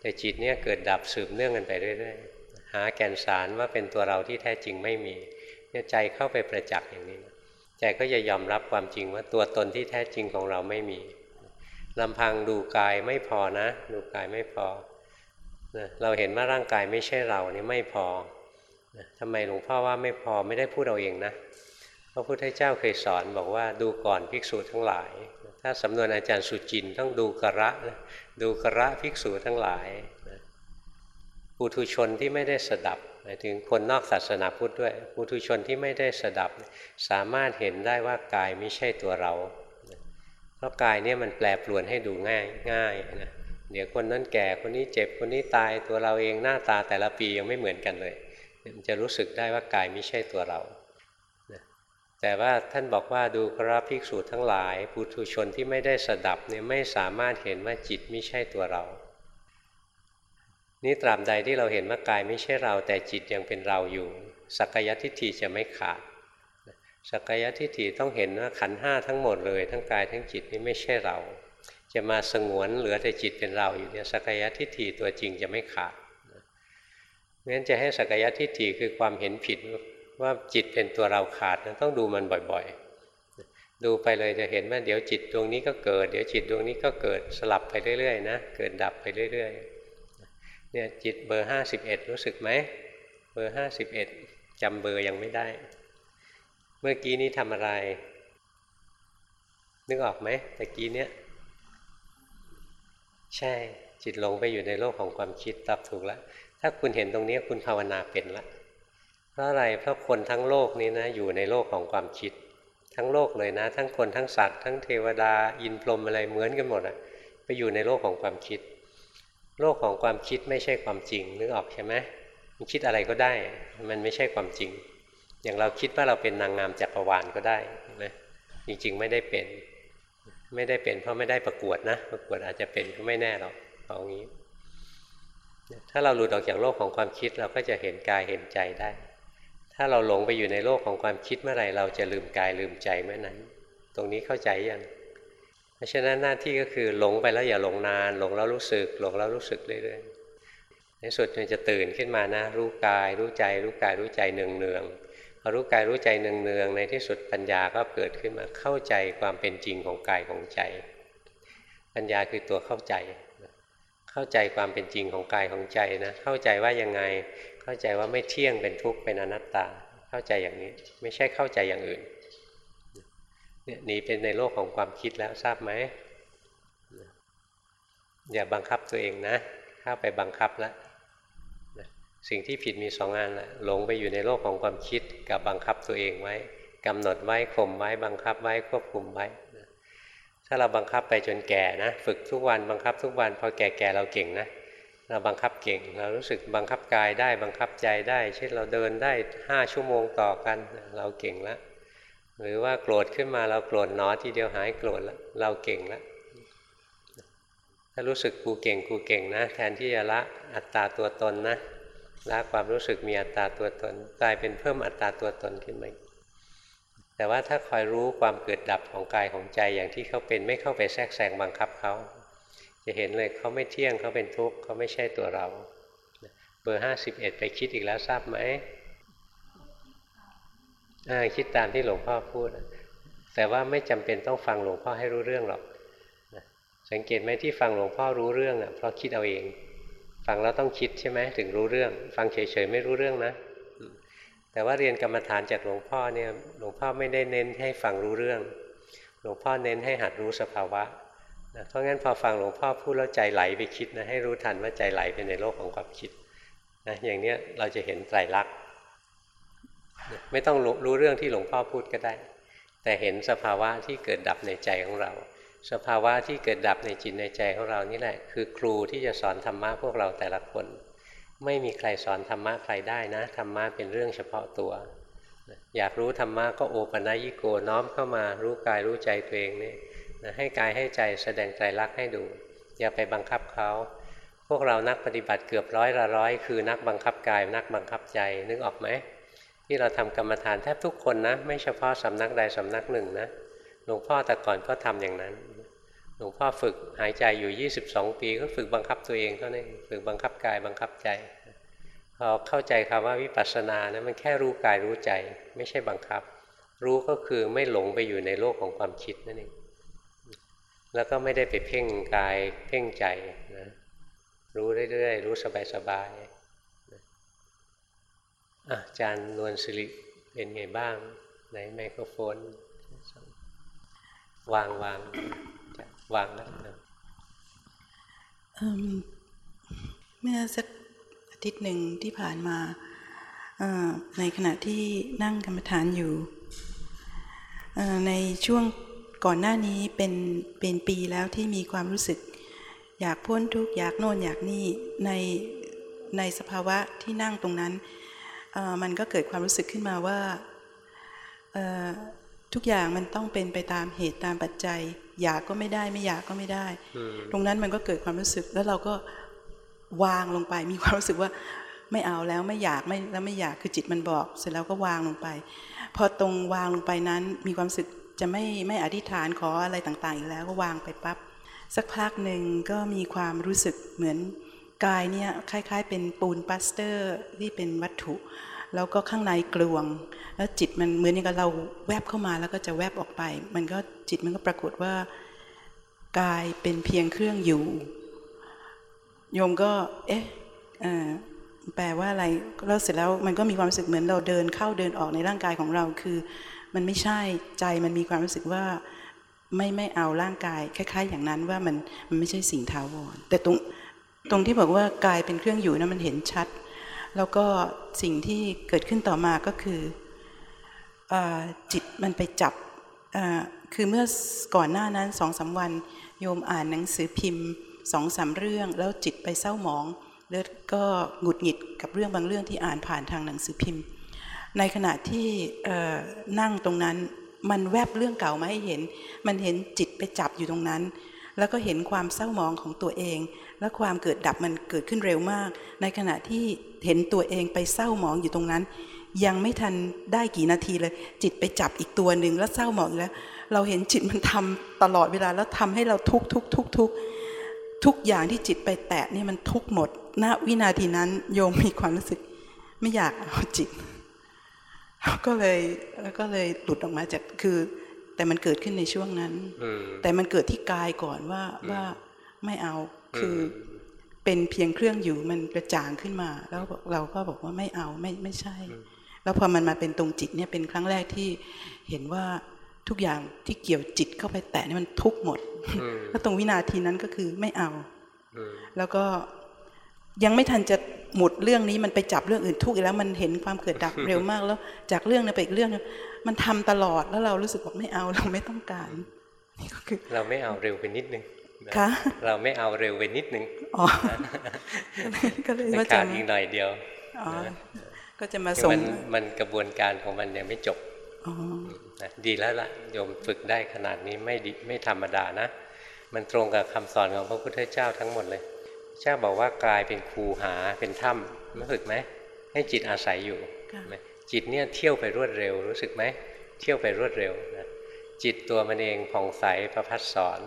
แต่จิตเนี่ยเกิดดับสืบเนื่องกันไปเรื่อยๆ หาแก่นสารว่าเป็นตัวเราที่แท้จริงไม่มีเนี่ยใจเข้าไปประจักษ์อย่างนี้ ใจก็จะยอมรับความจริงว่าตัวตนที่แท้จริงของเราไม่มีลำพังดูกายไม่พอนะ ดูกายไม่พอนะเราเห็นว่าร่างกายไม่ใช่เราเนี่ยไม่พอนะทำไมหลวงพ่อว่าไม่พอไม่ได้พูดเอาเองนะพระพุทธเจ้าเคยสอนบอกว่าดูก่อนภิกษุทั้งหลาย ถ้าสำนวนอาจารย์สุจินต์ต้องดูกระนะ ดูกระภิกษุทั้งหลายนะปุถุชนที่ไม่ได้สดับหมายถึงคนนอกศาสนาพุทธด้วยปุถุชนที่ไม่ได้สดับ สามารถเห็นได้ว่ากายไม่ใช่ตัวเรา เพราะกายเนี่ยมันแปรปรวนให้ดูง่ายง่ายนะเดี๋ยวคนนั้นแก่คนนี้เจ็บคนนี้ตายตัวเราเองหน้าตาแต่ละปียังไม่เหมือนกันเลยมันจะรู้สึกได้ว่ากายไม่ใช่ตัวเรา แต่ว่าท่านบอกว่าดูกราภิกษุทั้งหลายปุถุชนที่ไม่ได้สดับเนี่ยไม่สามารถเห็นว่าจิตไม่ใช่ตัวเรา นี่ตราบใดที่เราเห็นว่ากายไม่ใช่เราแต่จิตยังเป็นเราอยู่ สักยทิฏฐิจะไม่ขาดสักยทิฏฐิต้องเห็นว่าขันห้าทั้งหมดเลย ทั้งกายทั้งจิตนี่ไม่ใช่เรา จะมาสงวนเหลือแต่จิตเป็นเราอยู่เนี่ยสักยทิฏฐิตัวจริงจะไม่ขาดงั้นจะให้สักยทิฏฐิคือความเห็นผิด ว่าจิตเป็นตัวเราขาดนะต้องดูมันบ่อยๆ ดูไปเลยจะเห็นว่าเดี๋ยวจิตดวงนี้ก็เกิด เดี๋ยวจิตดวงนี้ก็เกิดสลับไปเรื่อยๆนะเกิดดับไปเรื่อยๆเนี่ยจิตเบอร์ห้าสิบเอ็ดรู้สึกไหมเบอร์ห้าสิบเอ็ดจำเบอร์ยังไม่ได้ เมื่อกี้นี้ทำอะไร นึกออกไหมตะกี้เนี้ยใช่จิตลงไปอยู่ในโลกของความคิดตอบถูกแล้ว ถ้าคุณเห็นตรงนี้คุณภาวนาเป็นละ เพราะอะไรเพราะคนทั้งโลกนี้นะอยู่ในโลกของความคิด ทั้งโลกเลยนะ ทั้งคนทั้งสัตว์ ทั้งเทวดาอินพรหมอะไรเหมือนกันหมดอะไปอยู่ในโลกของความคิด โลกของความคิดไม่ใช่ความจริงนึกออกใช่ไหมมันคิดอะไรก็ได้ มันไม่ใช่ความจริง อย่างเราคิดว่าเราเป็นนางงามจักรวาลก็ได้นไหมจริง ๆ ไม่ได้เป็น ไม่ได้เป็น เพราะไม่ได้ประกวดนะ ประกวดอาจจะเป็นก็ไม่แน่หรอกเอางี้ ถ้าเราหลุดออกจากโลกของความคิดเราก็จะเห็นกายเห็นใจได้ ถ้าเราหลงไปอยู่ในโลกของความคิดเมื่อไหร่เราจะลืมกายลืมใจเมื่อนั้น ตรงนี้เข้าใจยังเพราะฉะนั้นหน้าที่ก็คือหลงไปแล้วอย่าหลงนาน หลงแล้วรู้สึก หลงแล้วรู้สึกเรื่อยๆในสุดมันจะตื่นขึ้นมานะ รู้กาย รู้ใจ รู้กายรู้ใจเนืองๆพอรู้กายรู้ใจเนืองๆในที่สุดปัญญาก็เกิดขึ้นมาเข้าใจความเป็นจริงของกายของใจ ปัญญาคือตัวเข้าใจ เข้าใจความเป็นจริงของกายของใจนะเข้าใจว่ายังไง เข้าใจว่าไม่เที่ยงเป็นทุกข์เป็นอนัตตา เข้าใจอย่างนี้ ไม่ใช่เข้าใจอย่างอื่นเนี่ยหนีเป็นในโลกของความคิดแล้วทราบไหมอย่าบังคับตัวเองนะ เข้าไปบังคับแล้วสิ่งที่ผิดมีสองงานแหละหลงไปอยู่ในโลกของความคิดกับบังคับตัวเองไว้กำหนดไว้ข่มไว้บังคับไว้ควบคุมไว้ถ้าเราบังคับไปจนแก่นะ ฝึกทุกวันบังคับทุกวันพอแก่ๆเราเก่งนะ เราบังคับเก่ง เรารู้สึกบังคับกายได้บังคับใจได้ เช่นเราเดินได้ห้าชั่วโมงต่อกัน เราเก่งแล้วหรือว่าโกรธขึ้นมาเราโกรธหนอทีเดียวหายโกรธแล้วเราเก่งแล้วถ้ารู้สึกกูเก่งกูเก่งนะ แทนที่จะละอัตตาตัวตนนะละความรู้สึกมีอัตตาตัวตนกลายเป็นเพิ่มอัตตาตัวตนขึ้นมาแต่ว่าถ้าคอยรู้ความเกิดดับของกายของใจอย่างที่เขาเป็นไม่เข้าไปแทรกแซงบังคับเขา จะเห็นเลยเขาไม่เที่ยงเขาเป็นทุกข์เขาไม่ใช่ตัวเรา เบอร์ห้าสิบเอ็ดไปคิดอีกแล้วทราบไหมคิดตามที่หลวงพ่อพูด แต่ว่าไม่จำเป็นต้องฟังหลวงพ่อให้รู้เรื่องหรอกสังเกตไหมที่ฟังหลวงพ่อรู้เรื่องอะเพราะคิดเอาเอง ฟังแล้วต้องคิดใช่ไหมถึงรู้เรื่อง ฟังเฉยๆไม่รู้เรื่องนะแต่ว่าเรียนกรรมฐานจากหลวงพ่อเนี่ยหลวงพ่อไม่ได้เน้นให้ฟังรู้เรื่อง หลวงพ่อเน้นให้หัดรู้สภาวะ นะเพราะงั้นพอฟังหลวงพ่อพูดแล้วใจไหลไปคิดนะให้รู้ทันว่าใจไหลไปในโลกของความคิดนะอย่างเนี้ยเราจะเห็นไตรลักษณ์ไม่ต้องรู้เรื่องที่หลวงพ่อพูดก็ได้ แต่เห็นสภาวะที่เกิดดับในใจของเรา สภาวะที่เกิดดับในจิตในใจของเรานี่แหละ คือครูที่จะสอนธรรมะพวกเราแต่ละคน ไม่มีใครสอนธรรมะใครได้นะธรรมะเป็นเรื่องเฉพาะตัว อยากรู้ธรรมะก็โอปัญญิโกน้อมเข้ามารู้กายรู้ใจตัวเองนี่ นะให้กายให้ใจแสดงไตรลักษณ์ให้ดู อย่าไปบังคับเขาพวกเรานักปฏิบัติเกือบร้อยละร้อยคือนักบังคับกาย นักบังคับใจนึกออกไหมที่เราทำกรรมฐานแทบทุกคนนะ ไม่เฉพาะสำนักใดสำนักหนึ่งนะหลวงพ่อแต่ก่อนก็ทำอย่างนั้นหลวงพ่อฝึกหายใจอยู่ 22 ปีก็ฝึกบังคับตัวเองเท่านั้นฝึกบังคับกายบังคับใจพอเข้าใจคำว่าวิปัสสนานะมันแค่รู้กายรู้ใจ ไม่ใช่บังคับ รู้ก็คือไม่หลงไปอยู่ในโลกของความคิดนั่นเอง แล้วก็ไม่ได้ไปเพ่งกายเพ่งใจนะรู้เรื่อยๆ รู้สบายๆอาจารย์นวลสิริเป็นไงบ้างในไมโครโฟน วางวางวางแล้วนะเมื่อสักอาทิตย์หนึ่งที่ผ่านมาในขณะที่นั่งกรรมฐานอยู่ในช่วง ก่อนหน้านี้เป็นเป็นปีแล้วที่มีความรู้สึก อยากพ้นทุกข์อยากโน่นอยากนี่ในในสภาวะที่นั่งตรงนั้นเอ่อมันก็เกิดความรู้สึกขึ้นมาว่าเอ่อทุกอย่างมันต้องเป็นไปตามเหตุตามปัจจัย อยากก็ไม่ได้ไม่อยากก็ไม่ได้อืมตรงนั้นมันก็เกิดความรู้สึกแล้วเราก็วางลงไป มีความรู้สึกว่าไม่เอาแล้วไม่อยากไม่แล้วไม่อยากคือจิตมันบอก เสร็จแล้วก็วางลงไป พอตรงวางลงไปนั้นมีความรู้สึก จะไม่ไม่อธิษฐานขออะไรต่างๆอีกแล้วก็วางไปปั๊บสักพักหนึ่งก็มีความรู้สึกเหมือนกายเนี่ยคล้ายๆ เป็นปูนปลาสเตอร์ที่เป็นวัตถุ แล้วก็ข้างในกลวง แล้วจิตมันเหมือนอย่างกับเราแวบเข้ามาแล้วก็จะแวบออกไป มันก็จิตมันก็ปรากฏว่ากายเป็นเพียงเครื่องอยู่โยมก็ เอ๊ะอ่อแปลว่าอะไรแล้วเสร็จแล้วมันก็มีความรู้สึกเหมือนเราเดินเข้าเดินออกในร่างกายของเรา คือ มันไม่ใช่ใจมันมีความรู้สึกว่าไม่ไม่เอาร่างกาย คล้าย ๆ อย่างนั้นว่ามันมันไม่ใช่สิ่งถาวรแต่ตรงตรงที่บอกว่ากายเป็นเครื่องอยู่นะมันเห็นชัด แล้วก็สิ่งที่เกิดขึ้นต่อมาก็คืออจิตมันไปจับคือเมื่อก่อนหน้านั้นสองสามวัน โยมอ่านหนังสือพิมพ์สองสามเรื่อง แล้วจิตไปเศร้าหมองแล้วก็หงุดหงิดกับเรื่องบางเรื่องที่อ่านผ่านทางหนังสือพิมพ์ ในขณะที่นั่งตรงนั้น มันแวบเรื่องเก่ามาให้เห็น มันเห็นจิตไปจับอยู่ตรงนั้น แล้วก็เห็นความเศร้าหมองของตัวเอง และความเกิดดับมันเกิดขึ้นเร็วมาก ในขณะที่เห็นตัวเองไปเศร้าหมองอยู่ตรงนั้น ยังไม่ทันได้กี่นาทีเลย จิตไปจับอีกตัวหนึ่งแล้วเศร้าหมองแล้ว เราเห็นจิตมันทำตลอดเวลาแล้วทำให้เราทุกทุกทุกทุกทุกอย่างที่จิตไปแตะนี่มันทุกหมดณวินาทีนั้นโยมมีความรู้สึกไม่อยากเอาจิต ก็เลยแล้วก็เลยหลุดออกมาจากคือ แต่มันเกิดขึ้นในช่วงนั้นอืมแต่มันเกิดที่กายก่อนว่าว่าไม่เอาคืออเป็นเพียงเครื่องอยู่มันกระจ่างขึ้นมา แล้วเราก็บอกว่าไม่เอาไม่ไม่ใช่ แล้วพอมันมาเป็นตรงจิตเนี่ยเป็นครั้งแรกที่เห็นว่าทุกอย่างที่เกี่ยวจิตเข้าไปแตะนี่มันทุกข์หมดอืมแล้วตรงวินาทีนั้นก็คือไม่เอาอืมแล้วก็ ยังไม่ทันจะหมดเรื่องนี้มันไปจับเรื่องอื่นทุกข์อีกแล้ว มันเห็นความเกิดดับเร็วมากแล้ว จากเรื่องนึงไปอีกเรื่องนึงมันทำตลอดแล้วเรารู้สึกว่าไม่เอาเราไม่ต้องการนี่ก็คือเราไม่เอาเร็วไปนิดนึงนคะเราไม่เอาเร็วไปนิดนึงอ๋อก็เลยมันว่าจะขาดอีกหน่อยเดียวอ๋อก็จะมาคือส่งมันมันกระบวนการของมันยังไม่จบอ๋อนะดีแล้วล่ะโยมฝึกได้ขนาดนี้ไม่ดีไม่ธรรมดานะ มันตรงกับคำสอนของพระพุทธเจ้าทั้งหมดเลย เจ้าบอกว่ากายเป็นคูหาเป็นถ้ำรู้สึกไหมให้จิตอาศัยอยู่ค่ะไหมจิตเนี่ยเที่ยวไปรวดเร็วรู้สึกไหมเที่ยวไปรวดเร็วนะจิตตัวมันเองผ่องใสประพัดสอน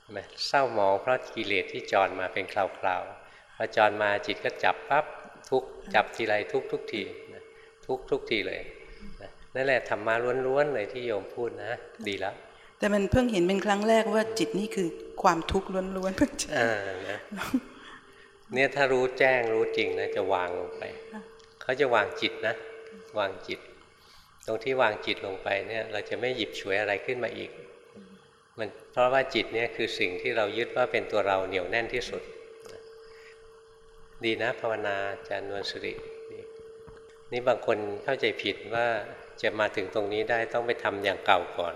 เห็นไหมเศร้าหมองเพราะกิเลสที่จรมาเป็นคราวๆพอจรมาจิตก็จับปั๊บทุกข์จับทีไรทุกทุกทีนะทุกทุกทีเลยนะนั่นแหละธรรมะล้วนๆเลยที่โยมพูดนะ ดีแล้วแต่มันเพิ่งเห็นเป็นครั้งแรกว่าจิตนี่คือความทุกข์ล้วนๆเพิ่งจะอ่านะ เนี่ยถ้ารู้แจ้งรู้จริงนะจะวางลงไป เขาจะวางจิตนะ วางจิต ตรงที่วางจิตลงไปเนี่ย เราจะไม่หยิบฉวยอะไรขึ้นมาอีก มันเพราะว่าจิตเนี่ยคือสิ่งที่เรายึดว่าเป็นตัวเราเหนียวแน่นที่สุด ดีนะภาวนาอาจารย์นวลสุรินี่นี่บางคนเข้าใจผิดว่าจะมาถึงตรงนี้ได้ต้องไปทำอย่างเก่าก่อน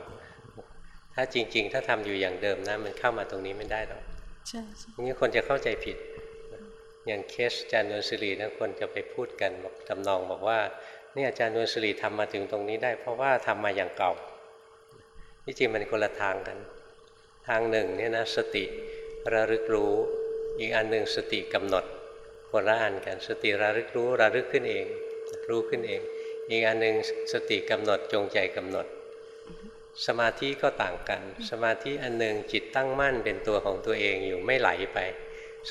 ถ้าจริง ๆ ถ้าทำอยู่อย่างเดิมนะมันเข้ามาตรงนี้ไม่ได้หรอกใช่ใช่นี่คนจะเข้าใจผิด อย่างเคสอาจารย์นวลศิรินะคนจะไปพูดกันบอกทำนองบอกว่านี่อาจารย์นวลศิริทำมาถึงตรงนี้ได้ เพราะว่าทำมาอย่างเก่าที่จริงมันคนละทางกัน ทางหนึ่งเนี่ยนะสติระลึกรู้อีกอันหนึ่งสติกำหนดคนละอันกันสติระลึกรู้ระลึกขึ้นเอง รู้ขึ้นเอง อีกอันหนึ่งสติกำหนดจงใจกำหนด สมาธิก็ต่างกัน สมาธิอันหนึ่งจิตตั้งมั่นเป็นตัวของตัวเองอยู่ไม่ไหลไป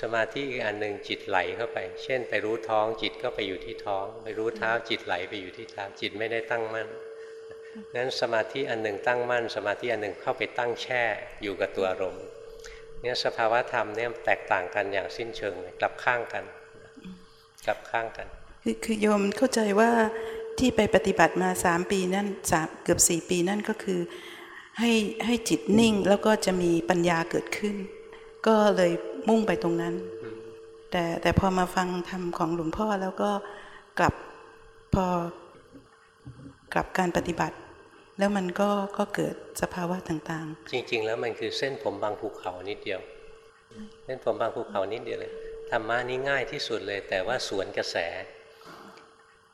สมาธิอีกอันหนึ่งจิตไหลเข้าไป เช่น ไปรู้ท้องจิตก็ไปอยู่ที่ท้อง ไปรู้เท้าจิตไหลไปอยู่ที่เท้าจิตไม่ได้ตั้งมั่นนั้นสมาธิอันหนึ่งตั้งมั่น สมาธิอันหนึ่งเข้าไปตั้งแช่อยู่กับตัวอารมณ์เนี่ยสภาวะธรรมเนี่ยแตกต่างกันอย่างสิ้นเชิงเลยกลับข้างกัน กลับข้างกัน คือคือโยมเข้าใจว่าที่ไปปฏิบัติมาสามปีนั่นสามเกือบสี่ปีนั่นก็คือให้ให้จิตนิ่งแล้วก็จะมีปัญญาเกิดขึ้น ก็เลยมุ่งไปตรงนั้น แต่แต่พอมาฟังธรรมของหลวงพ่อแล้วก็กลับพอกลับการปฏิบัติ แล้วมันก็ก็เกิดสภาวะต่างๆ จริง ๆ แล้วมันคือเส้นผมบางภูเขานิดเดียว เส้นผมบางภูเขานิดเดียวเลยธรรมะนี่ง่ายที่สุดเลย แต่ว่าสวนกระแส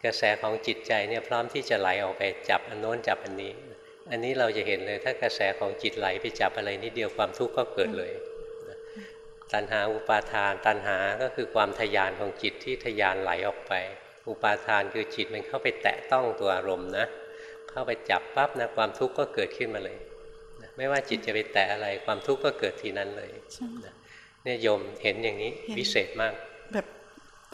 กระแสของจิตใจเนี่ยพร้อมที่จะไหลออกไปจับอันโน้นจับอันนี้ อันนี้เราจะเห็นเลยถ้ากระแสของจิตไหลไปจับอะไรนิดเดียวความทุกข์ก็เกิดเลย ตัณหาอุปาทาน ตัณหาก็คือความทยานของจิตที่ทยานไหลออกไป อุปาทานคือจิตมันเข้าไปแตะต้องตัวอารมณ์นะ เข้าไปจับปั๊บนะความทุกข์ก็เกิดขึ้นมาเลยนะไม่ว่าจิตจะไปแตะอะไรความทุกข์ก็เกิดทีนั้นเลยนะเนี่ยโยมเห็นอย่างนี้เห็นวิเศษมากๆแบบ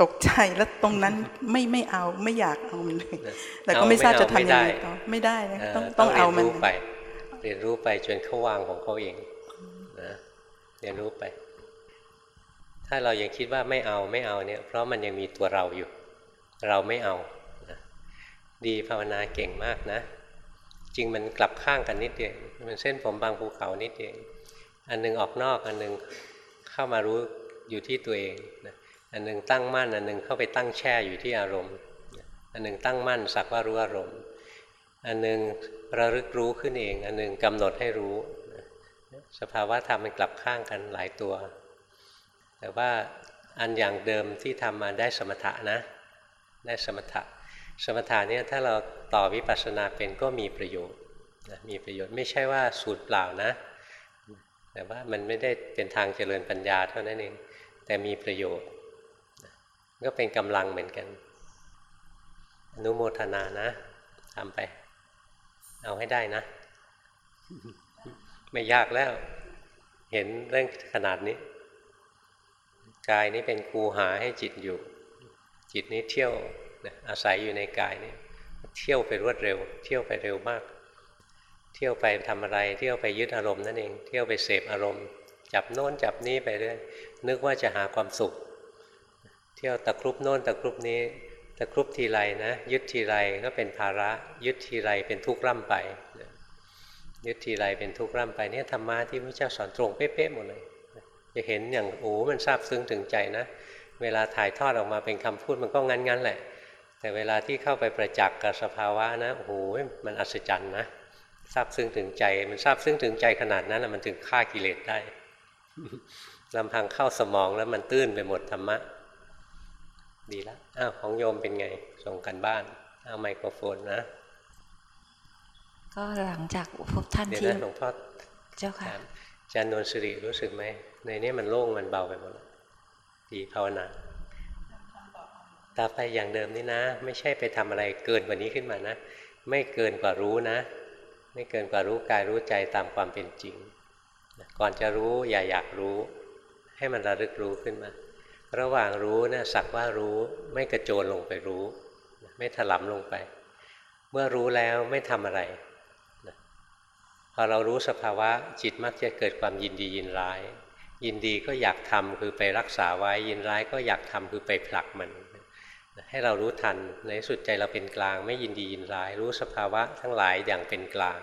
ตกใจแล้วตรงนั้นไม่ไม่เอาไม่อยากเอามันเลยนะแต่ก็ไม่ทราบเอาจะทำยังไงไม่ได้ต่อไม่ได้นะเอ่อต้องต้องเอามันเรียนรู้ไป เรียนรู้ไปจนเขาวางของเขาเองนะเรียนรู้ไป ถ้าเรายังคิดว่าไม่เอาไม่เอาเนี่ย เพราะมันยังมีตัวเราอยู่ เราไม่เอาดีภาวนาเก่งมากนะ จริงมันกลับข้างกันนิดเดียวมันเส้นผมบางภูเขานิดเดียวอันหนึงออกนอกอันหนึงเข้ามารู้อยู่ที่ตัวเองนะอันหนึงตั้งมั่น อันหนึงเข้าไปตั้งแช่อยู่ที่อารมณ์ อันหนึงตั้งมั่นสักว่ารู้อารมณ์ อันหนึงระลึกรู้ขึ้นเอง อันหนึงกำหนดให้รู้ สภาวะธรรมมันกลับข้างกันหลายตัว แต่ว่าอันอย่างเดิมที่ทำมาได้สมถะนะ ได้สมถะ สมถะเนี่ยถ้าเราต่อวิปัสสนาเป็นก็มีประโยชน์มีประโยชน์ไม่ใช่ว่าสูญเปล่านะ แต่ว่ามันไม่ได้เป็นทางเจริญปัญญาเท่านั้นเอง แต่มีประโยชน์ ก็เป็นกำลังเหมือนกันอนุโมทนานะทำไป เอาให้ได้นะ ไม่ยากแล้ว เห็นเรื่องขนาดนี้ กายนี้เป็นคูหาให้จิตอยู่ จิตนี้เที่ยวนะอาศัยอยู่ในกายนี้ เที่ยวไปรวดเร็ว เที่ยวไปเร็วมาก เที่ยวไปทำอะไร เที่ยวไปยึดอารมณ์นั่นเอง เที่ยวไปเสพอารมณ์ จับโน้นจับนี้ไปเรื่อยนึกว่าจะหาความสุข เที่ยวตะครุบโน้นตะครุบนี้ตะครุบทีไรนะยึดทีไรก็เป็นภาระ ยึดทีไรเป็นทุกข์ร่ำไปยึดทีไรเป็นทุกข์ร่ำไปเนี่ยธรรมะที่พระเจ้าสอนตรงเป๊ะๆหมดเลย จะเห็นอย่างโอ้มันซาบซึ้งถึงใจนะ เวลาถ่ายทอดออกมาเป็นคำพูดมันก็งั้นๆแหละ แต่เวลาที่เข้าไปประจักษ์กับสภาวะนะโอ้โหมันอัศจรรย์นะซาบซึ้งถึงใจ มันซาบซึ้งถึงใจขนาดนั้นนะมันถึงฆ่ากิเลสได้ลำพังเข้าสมองแล้วมันตื้นไปหมดธรรมะ ดีแล้วอ้าวของโยมเป็นไง ส่งกันบ้านเอาไมโครโฟนนะ ก็หลังจากพบท่านเดี๋ยวที่นะหลวงพ่อเจ้าค่ะถามอา จารย์นวลสิริรู้สึกไหม ในนี้มันโล่งมันเบาไปหมดดีภาวนาตาไปอย่างเดิมนี่นะ ไม่ใช่ไปทำอะไรเกินกว่านี้ขึ้นมานะ ไม่เกินกว่ารู้นะ ไม่เกินกว่ารู้กายรู้ใจตามความเป็นจริง ก่อนจะรู้อย่าอยากรู้ ให้มันระลึกรู้ขึ้นมา ระหว่างรู้นะสักว่ารู้ไม่กระโจนลงไปรู้ ไม่ถลำลงไป เมื่อรู้แล้วไม่ทำอะไร พอเรารู้สภาวะจิตมักจะเกิดความยินดียินร้าย ยินดีก็อยากทำคือไปรักษาไว้ ยินร้ายก็อยากทำคือไปผลักมัน ให้เรารู้ทันในสุดใจเราเป็นกลาง ไม่ยินดียินร้าย รู้สภาวะทั้งหลายอย่างเป็นกลาง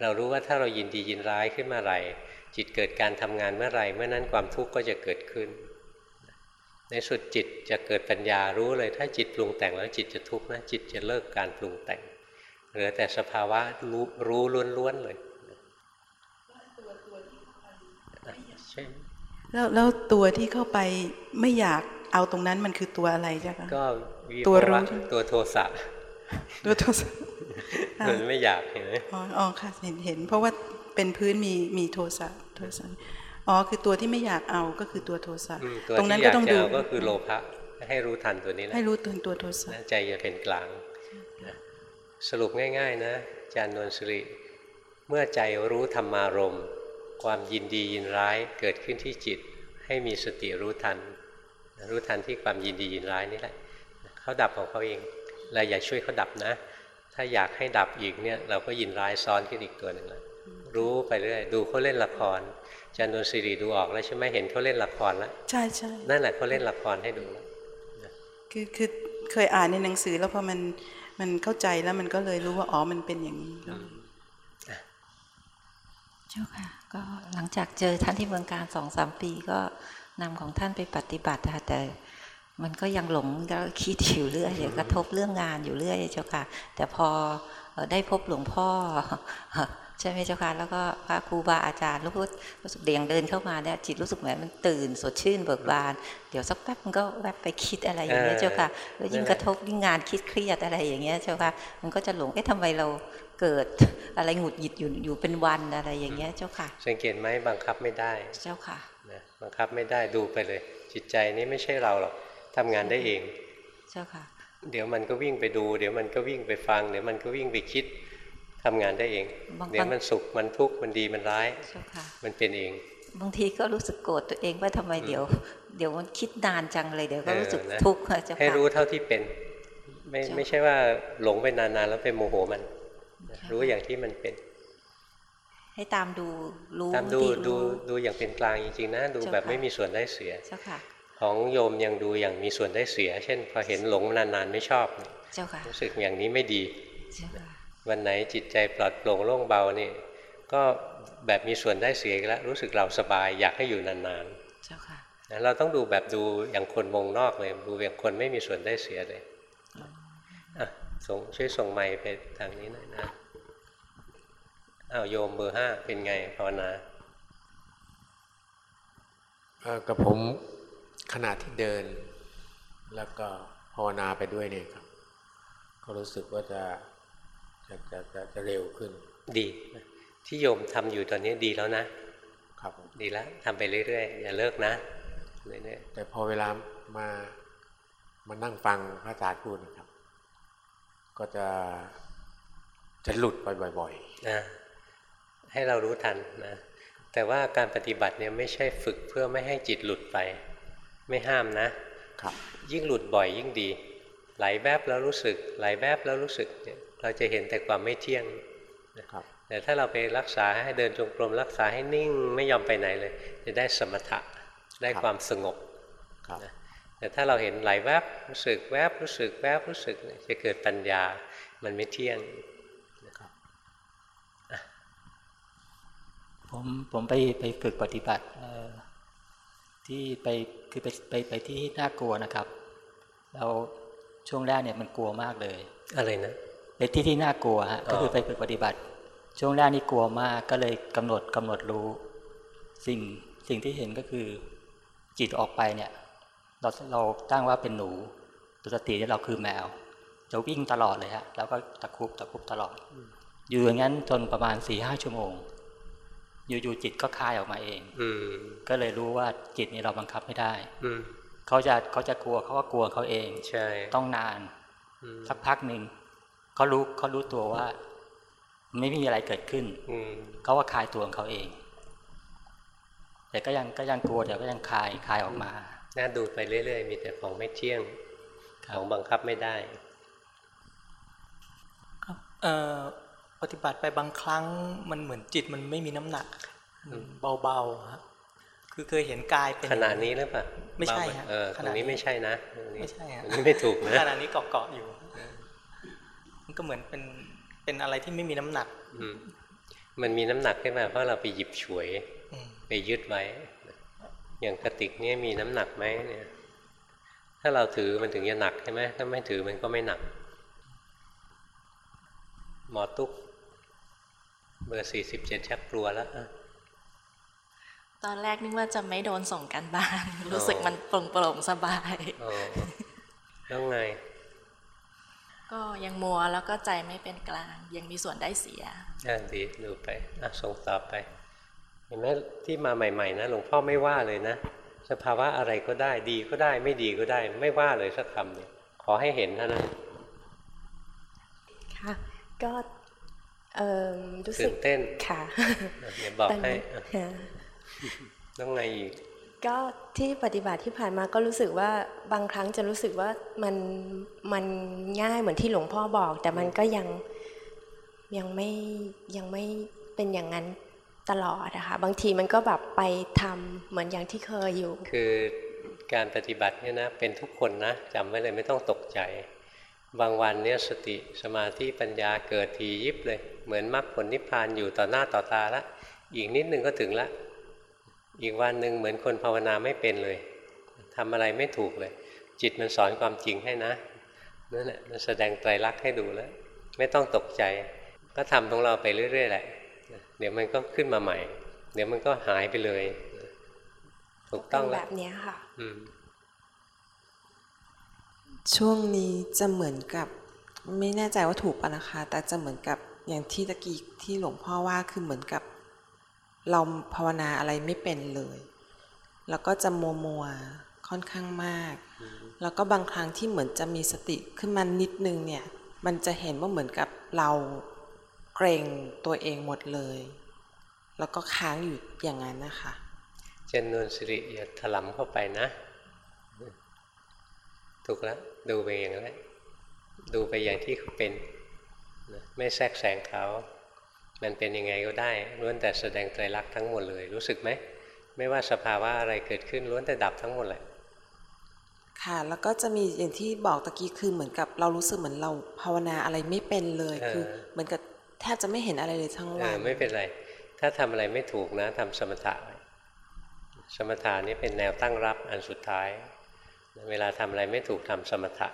เรารู้ว่าถ้าเรายินดียินร้ายขึ้นเมื่อไหร่จิตเกิดการทำงานเมื่อไหร่เมื่อนั้นความทุกข์ก็จะเกิดขึ้น ในสุดจิตจะเกิดปัญญารู้เลย ถ้าจิตปรุงแต่งแล้วจิตจะทุกข์นะจิตจะเลิกการปรุงแต่ง เหลือแต่สภาวะรู้รู้ล้วนๆเลยอะใช่แล้วแล้วตัวที่เข้าไปไม่อยากเอาตรงนั้นมันคือตัวอะไรเจ้าคะก็วิตัวรู้ภาวะใช่ไหมตัวโทสะตัวโทสะอ่ามันไม่อยากเห็นไหมอ๋ออ๋อค่ะเห็นเห็น เพราะว่าเป็นพื้นมีมีโทสะโทสะอ๋อคือตัวที่ไม่อยากเอาก็คือตัวโทสะอืมตัวตรงนั้ที่นอก็ยากต้องจะดูเอาก็คือโลภะให้รู้ทันตัวนี้แหละให้รู้ตัวตัวโทสะนะใจจะเป็นกลางนะ สรุปง่ายๆนะอาจารย์นวลสิริ เมื่อใจรู้ธรรมารมณ์ความยินดียินร้ายเกิดขึ้นที่จิต ให้มีสติรู้ทัน รู้ทันที่ความยินดียินร้ายนี่แหละเขาดับของเขาเองเราอย่าช่วยเขาดับนะ ถ้าอยากให้ดับอีกเนี่ยเราก็ยินร้ายซ้อนขึ้นอีกตัวหนึ่งละรู้ไปเรื่อยดูเขาเล่นละครอาจารย์นวลสิริดูออกแล้วใช่ไหมเห็นเขาเล่นละครแล้วใช่ใช่นั่นแหละเขาเล่นละครให้ดูแล้วคือคือเคยอ่านในหนังสือแล้วพอมัน มันเข้าใจแล้วมันก็เลยรู้ว่าอ๋อมันเป็นอย่างนี้เจ้าค่ะ ก็หลังจากเจอท่านที่เมืองการสองสามปีก็นำของท่านไปปฏิบัติค่ะแต่มันก็ยังหลงแล้วคิดอยู่เรื่อยเดี๋ยวกระทบเรื่องงานอยู่เรื่อยเจ้าค่ะ แต่พอเอ่อได้พบหลวงพ่อ ใช่ไหมเจ้าค่ะแล้วก็พระครูบาอาจารย์รู้สึกรู้สึกเดียงเดินเข้ามาเนี่ยจิตรู้สึกเหมือนมันตื่นสดชื่นเบิกบาน เดี๋ยวสักแป๊บมันก็แวบไปคิดอะไรอย่างเงี้ยเจ้าค่ะแล้วยิ่งกระทบยิ่งงานคิดเครียดอะไรอย่างเงี้ยเจ้าค่ะมันก็จะหลงเอ๊ะทำไมเราเกิดอะไรหงุดหงิดอยู่อยู่เป็นวันอะไรอย่างเงี้ยเจ้าค่ะ สังเกตไหมบังคับไม่ได้เจ้าค่ะนะบังคับไม่ได้ดูไปเลย จิตใจนี้ไม่ใช่เราหรอกทำงานได้เอง เจ้าค่ะ เดี๋ยวมันก็วิ่งไปดู เดี๋ยวมันก็วิ่งไปฟัง เดี๋ยวมันก็วิ่งไปคิด ทำงานได้เองบางเดี๋ยวมันสุขมันทุกข์มันดีมันร้ายเจ้าค่ะมันเป็นเอง บางทีก็รู้สึกโกรธตัวเองว่าทำไมเดี๋ยว เดี๋ยวมันคิดนานจังเลยเดี๋ยวก็รู้สึกเออนะทุกข์ค่ะเจ้าให้ค่ะรู้เท่าที่เป็น ไม่จ้ะไม่ใช่ว่าหลงไปนานๆแล้วไปโมโหมันค่ะรู้อย่างที่มันเป็น ให้ตามดูรู้ตามดูที่ดูรู้ดูอย่างเป็นกลางจริงๆนะดูเจ้าแบบค่ะไม่มีส่วนได้เสียเจ้าค่ะของโยมยังดูอย่างมีส่วนได้เสีย เช่น พอเห็นหลงนานๆไม่ชอบ เจ้าค่ะรู้สึกอย่างนี้ไม่ดีเจ้าค่ะ วันไหนจิตใจปลอดโปร่งโล่งเบานี่ก็แบบมีส่วนได้เสียอีกแล้วรู้สึกเราสบายอยากให้อยู่นานเจ้าค่ะๆนะเราต้องดูแบบดูอย่างคนวงนอกเลยดูอย่างคนไม่มีส่วนได้เสียเลยอะส่งช่วยส่งไมค์ไปทางนี้หน่อยนะอ้าวโยมเบอร์ห้าเป็นไงภาวนาเอ่อกับผมขณะที่เดิน แล้วก็ภาวนาไปด้วยเนี่ยครับ ก็รู้สึกว่าจะ จะจะจะจะเร็วขึ้น ดีนะที่โยมทำอยู่ตอนนี้ดีแล้วนะ ครับผมดีแล้วทำไปเรื่อยๆอย่าเลิกนะเรื่อยแต่พอเวลามามานั่งฟังพระอาจารย์พูดนะครับ ก็จะจะหลุดไปบ่อยๆนะให้เรารู้ทันนะแต่ว่าการปฏิบัติเนี่ยไม่ใช่ฝึกเพื่อไม่ให้จิตหลุดไป ไม่ห้ามนะๆครับ ยิ่งหลุดบ่อยยิ่งดี ไหลแวบแล้วรู้สึก ไหลแวบแล้วรู้สึกเนี่ย เราจะเห็นแต่ความไม่เที่ยงครับแต่ถ้าเราไปรักษาให้เดินจงกรมรักษาให้นิ่งไม่ยอมไปไหนเลย จะได้สมถะได้ครับความสงบครับนะแต่ถ้าเราเห็นไหลแวบรู้สึกแวบรู้สึกแวบรู้สึกเนี่ยจะเกิดปัญญามันไม่เที่ยงผมผมไปไปฝึกปฏิบัติเอ่อที่ไปคือไปไปไปที่น่ากลัวนะครับแล้วช่วงแรกเนี่ยมันกลัวมากเลย อะไรนะ ในที่ที่น่ากลัวฮะอ๋อก็คือไปฝึกปฏิบัติ ช่วงแรกนี่กลัวมากก็เลยกำหนดกำหนดรู้ สิ่งสิ่งที่เห็นก็คือ จิตออกไปเนี่ย เราเราตั้งว่าเป็นหนูตัวสติเนี่ยเราคือแมวจะวิ่งตลอดเลยฮะแล้วก็ตะครุบตะครุบตลอด อยู่อย่างนั้นจนประมาณสี่ห้าชั่วโมง อยู่ๆจิตก็คลายออกมาเอง อืมก็เลยรู้ว่าจิตนี่เราบังคับไม่ได้ อืมเขาจะเขาจะกลัวเขาก็กลัวเขาเองใช่ต้องนานอืมสักพักหนึ่ง เขารู้เขารู้ตัวว่า ไม่มีอะไรเกิดขึ้นอืมเขาว่าคลายตัวของเขาเอง แต่ก็ยังก็ยังกลัวแต่ก็ยังคลายคลายออกมาน่าดูไปเรื่อยๆ มีแต่ของไม่เที่ยงครัขบองบังคับไม่ได้ ครับเอ่อปฏิบัติไปบางครั้งมันเหมือนจิตมันไม่มีน้ำหนักมันเบาๆฮะคือเคยเห็นกายเป็นขนาดนี้หรือเปล่าไม่ใช่เบาหฮะเออตขรนาดงนี้นี้ไม่ใช่นะตรงนี้ไม่ใช่ฮะตรงนี้ไม่ถูกนะขนาดนี้เกาะๆอยู่ มันก็เหมือนเป็นเป็นอะไรที่ไม่มีน้ำหนักอืมมันมีน้ำหนักขึ้นมาเพราะเราไปหยิบฉวยอืมไปยึดไว้ อย่างกระติกเนี่ยมีน้ำหนักไหมเนี่ย ถ้าเราถือมันถึงจะหนักใช่ไหมถ้าไม่ถือมันก็ไม่หนัก หมอตุ๊กเบอร์สี่สิบเจ็ดชักกลัวแล้วอะตอนแรกนึกว่าจะไม่โดนส่งกันบ้าน รู้สึกมันโปร่งโปร่งๆสบายอ๋อแล้วไง ก็ยังมัวแล้วก็ใจไม่เป็นกลาง ยังมีส่วนได้เสียอ่าดีดูไปอะส่งต่อไป เห็นไหมที่มาใหม่ ๆ นะหลวงพ่อไม่ว่าเลยนะ สภาวะอะไรก็ได้ดีก็ได้ไม่ดีก็ได้ ไม่ว่าเลยสักคำเนี่ยขอให้เห็นเท่านั้นค่ะก็เอ่อรู้สึตื่กนเต้นค่ะอะเดี๋ยวบอกตอนให้นี้อะค่ะต้องไงอีก ก็ที่ปฏิบัติที่ผ่านมาก็รู้สึกว่าบางครั้งจะรู้สึกว่ามันมันง่ายเหมือนที่หลวงพ่อบอก แต่มันก็ยังยังไม่ยังไม่เป็นอย่างนั้นตลอดนะคะบางทีมันก็แบบไปทำเหมือนอย่างที่เคยอยู่ คือการปฏิบัติเนี่ยนะเป็นทุกคนนะจำไว้เลยไม่ต้องตกใจ บางวันเนี่ยสติสมาธิปัญญาเกิดทียิบเลย เหมือนมรรคผลนิพพานอยู่ต่อหน้าต่อตาละอีกนิดนึงก็ถึงละ อีกวันหนึ่งเหมือนคนภาวนาไม่เป็นเลยทำอะไรไม่ถูกเลย จิตมันสอนความจริงให้นะนั่นแหละมันแสดงไตรลักษณ์ให้ดูแล้ว ไม่ต้องตกใจ ก็ทำของเราไปเรื่อยๆแหละเดี๋ยวมันก็ขึ้นมาใหม่ เดี๋ยวมันก็หายไปเลย ถูกต้องแบแล้วบเนี้ยค่ะอืมช่วงนี้จะเหมือนกับ ไม่แน่ใจว่าถูกปะนะคะ แต่จะเหมือนกับอย่างที่ตะกี้ที่หลวงพ่อว่าคือเหมือนกับ เราภาวนาอะไรไม่เป็นเลย แล้วก็จะมัวมัวๆค่อนข้างมาก แล้วก็บางครั้งที่เหมือนจะมีสติขึ้นมานิดนึงเนี่ย มันจะเห็นว่าเหมือนกับเราเกรงตัวเองหมดเลย แล้วก็ค้างอยู่อย่างนั้นนะคะเจนนวลสิริอย่าถลำเข้าไปนะ ถูกแล้วดูไปอย่างนั้นดูไปอย่างที่เขาเป็น ไม่แทรกแซงเขา มันเป็นยังไงก็ได้ล้วนแต่แสดงไตรลักษณ์ทั้งหมดเลย รู้สึกไหมไม่ว่าสภาวะอะไรเกิดขึ้นล้วนแต่ดับทั้งหมดแหละค่ะ แล้วก็จะมีอย่างที่บอกตะกี้คือเหมือนกับเรารู้สึกเหมือนเราภาวนาอะไรไม่เป็นเลยเออคือเหมือนกับแทบจะไม่เห็นอะไรเลยทั้งเอวัอนไม่เป็นไร ถ้าทำอะไรไม่ถูกนะทำสมถะไว้สมถะนี่เป็นแนวตั้งรับอันสุดท้าย เวลาทำอะไรไม่ถูกทำสมถะ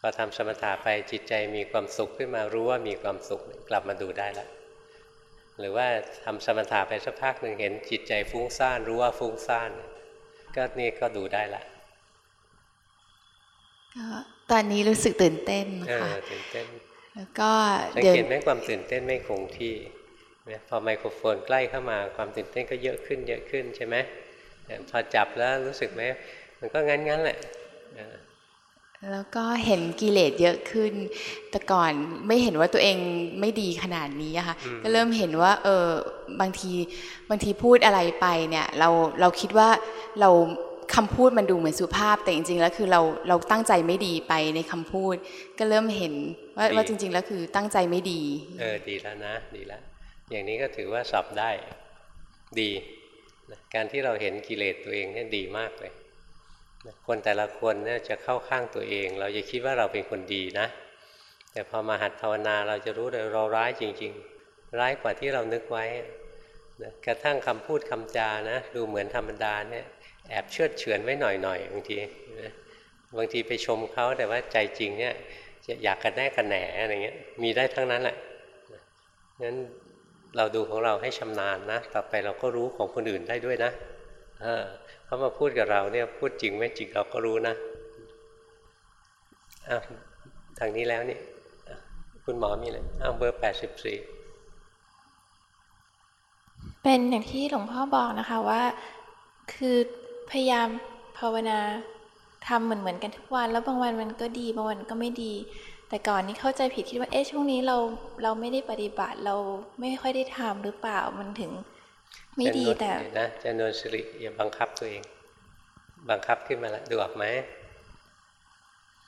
พอทำสมถะไปจิตใจมีความสุขขึ้นมารู้ว่ามีความสุขกลับมาดูได้แล้วหรือว่าทำสมถะไปสักพักหนึ่งเห็นจิตใจฟุ้งซ่านรู้ว่าฟุ้งซ่านก็นี่ก็ดูได้ละก็ตอนนี้รู้สึกตื่นเต้นเอค่ะอตื่นเต้นแล้วก็สังเดี๋ยวเกตไหมความตื่นเต้นไม่คงที่นะพอไมโครโฟนใกล้เข้ามาความตื่นเต้นก็เยอะขึ้นเยอะขึ้นใช่ไหมแต่พอจับแล้วรู้สึกไหมมันก็งั้นงั้นๆแหละเออ แล้วก็เห็นกิเลสเยอะขึ้น แต่ก่อนไม่เห็นว่าตัวเองไม่ดีขนาดนี้อะค่ะ ก็เริ่มเห็นว่า เออบางทีบางทีพูดอะไรไปเนี่ย เราเราคิดว่าเราคำพูดมันดูเหมือนสุภาพ แต่จริงๆแล้วคือเราเราตั้งใจไม่ดีไปในคำพูด ก็เริ่มเห็นว่าว่าจริง ๆ แล้วคือตั้งใจไม่ดี เออดีแล้วนะดีแล้วอย่างนี้ก็ถือว่าสอบได้ดีนะการที่เราเห็นกิเลสตัวเองเนี่ยดีมากเลยนะ คนแต่ละคนเนี่ยจะเข้าข้างตัวเอง เราจะคิดว่าเราเป็นคนดีนะ แต่พอมาหัดภาวนาเราจะรู้เลยเราร้ายจริง ๆ ร้ายกว่าที่เรานึกไว้นะกระทั่งคำพูดคำจานะ ดูเหมือนธรรมดาเนี่ยแอบเชื่อดเฉือนไว้หน่อยๆบางทีนะบางทีไปชมเขาแต่ว่าใจจริงเนี่ยจะอยากกันแน่กันแหนอะไรเงี้ยมีได้ทั้งนั้นแหละงั้นเราดูของเราให้ชำนาญนะ ต่อไปเราก็รู้ของคนอื่นได้ด้วยนะ เออ เขามาพูดกับเราเนี่ยพูดจริงไม่จริงเราก็รู้นะอ้าวทางนี้แล้วนี่คุณหมอมีเลยอ้าวเบอร์แปดสิบสี่เป็นอย่างที่หลวงพ่อบอกนะคะว่าคือพยายามภาวนาทำเหมือนเหมือนกันทุกวัน แล้วบางวันมันก็ดีบางวันก็ไม่ดี แต่ก่อนนี้เข้าใจผิดคิดว่าเอ๊ะช่วงนี้เราเราไม่ได้ปฏิบัติเราไม่ค่อยได้ทำหรือเปล่ามันถึง ไม่ดีแต่เยวนะเจะนวนสิริอย่าบังคับตัวเอง บังคับขึ้นมาแล้วดูออกไหม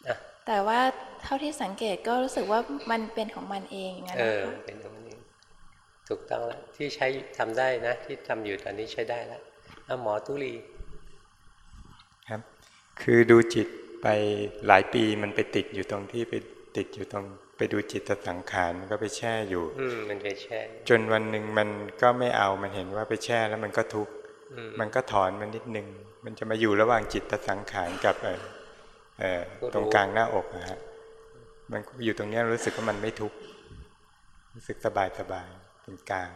อะแต่ว่าเท่าที่สังเกตก็รู้สึกว่ามันเป็นของมันเองอย่างนั้นเอนะอคะเป็นตรงนี้ถูกต้องแล้วที่ใช้ทำได้นะ ที่ทำอยู่ตอนนี้ใช้ได้แล้วอะหมอตุลีครับ คือดูจิตไปหลายปีมันไปติดอยู่ตรงที่ไปติดอยู่ตรงไป ดูจิตสังขารมันก็ไปแช่อยู่อืมมันไปแช่ จนวันหนึ่งมันก็ไม่เอามันเห็นว่าไปแช่แล้วมันก็ทุกข์อืมมันก็ถอนมันนิดนึง มันจะมาอยู่ระหว่างจิตสังขารกับเออเออตรงกลางหน้าอกนะฮะมันอยู่ตรงเนี้ยรู้สึกว่ามันไม่ทุกข์รู้สึกสบายสบายเป็นกลาง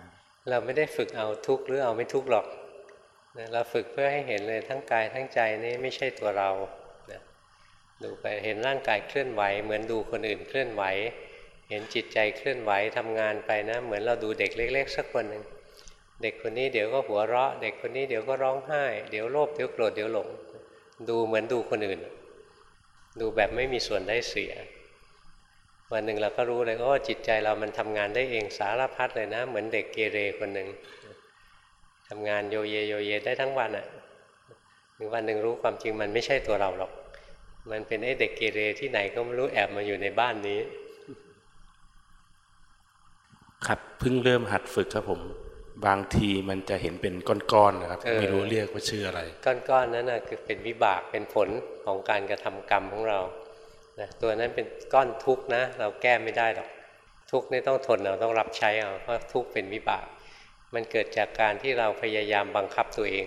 เราไม่ได้ฝึกเอาทุกข์หรือเอาไม่ทุกข์หรอกนะเราฝึกเพื่อให้เห็นเลยทั้งกายทั้งใจนี่ไม่ใช่ตัวเรานะ ดูไปเห็นร่างกายเคลื่อนไหว เหมือนดูคนอื่นเคลื่อนไหว เห็นจิตใจเคลื่อนไหวทำงานไปนะ เหมือนเราดูเด็กเล็ก ๆ สักคนหนึ่งเด็กคนนี้เดี๋ยวก็หัวเราะ เด็กคนนี้เดี๋ยวก็ร้องไห้ เดี๋ยวโลภเดี๋ยวโกรธเดี๋ยวหลง ดูเหมือนดูคนอื่น ดูแบบไม่มีส่วนได้เสีย วันหนึ่งเราก็รู้เลยว่าจิตใจเรามันทำงานได้เองสารพัดเลยนะ เหมือนเด็กเกเรคนหนึ่งทำงานโยเยโยเยได้ทั้งวันอะ่ะถึงวันหนึ่งรู้ความจริงมันไม่ใช่ตัวเราหรอก มันเป็นไอ้เด็กเกเรที่ไหนก็ไม่รู้แอบมาอยู่ในบ้านนี้ ครับเพิ่งเริ่มหัดฝึกครับผม บางทีมันจะเห็นเป็นก้อนๆนะครับเออไม่รู้เรียกว่าชื่ออะไร ก้อนๆนั้นนะคือเป็นวิบากเป็นผลของการกระทำกรรมของเรานะตัวนั้นเป็นก้อนทุกข์นะ เราแก้ไม่ได้หรอกทุกข์นี่ต้องทนเอาต้องรับใช้เอาเพราะทุกข์เป็นวิบาก มันเกิดจากการที่เราพยายามบังคับตัวเอง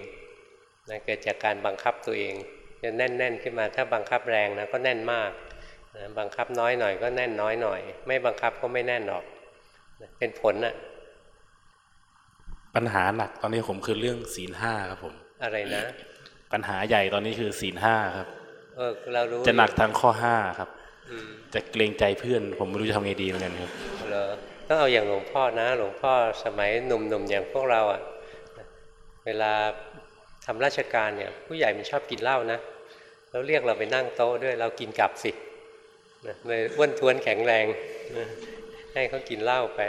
นะเกิดจากการบังคับตัวเอง จะแน่น ๆ ขึ้นมา ถ้าบังคับแรงนะก็แน่นมากนะบังคับน้อยหน่อยก็แน่นน้อยหน่อย ไม่บังคับก็ไม่แน่นหรอกนะเป็นผลน่ะ ปัญหาหนักตอนนี้ผมคือเรื่องศีลห้าครับผม อะไรนะ ปัญหาใหญ่ตอนนี้คือศีลห้าครับ เออเรารู้จะหนักทางข้อห้าครับอืมจะเกรงใจเพื่อน ผมไม่รู้จะทำไงดีเหมือนกันครับเหรอต้องเอาอย่างหลวงพ่อนะ หลวงพ่อสมัยหนุ่มๆอย่างพวกเราอะ่ะ เวลา ทำราชการเนี่ยผู้ใหญ่มันชอบกินเหล้านะแล้วเรียกเราไปนั่งโต๊ะด้วยเรากินกลับสิเลยอ้วนท้วนแข็งแรง ให้เขากินเหล้าไป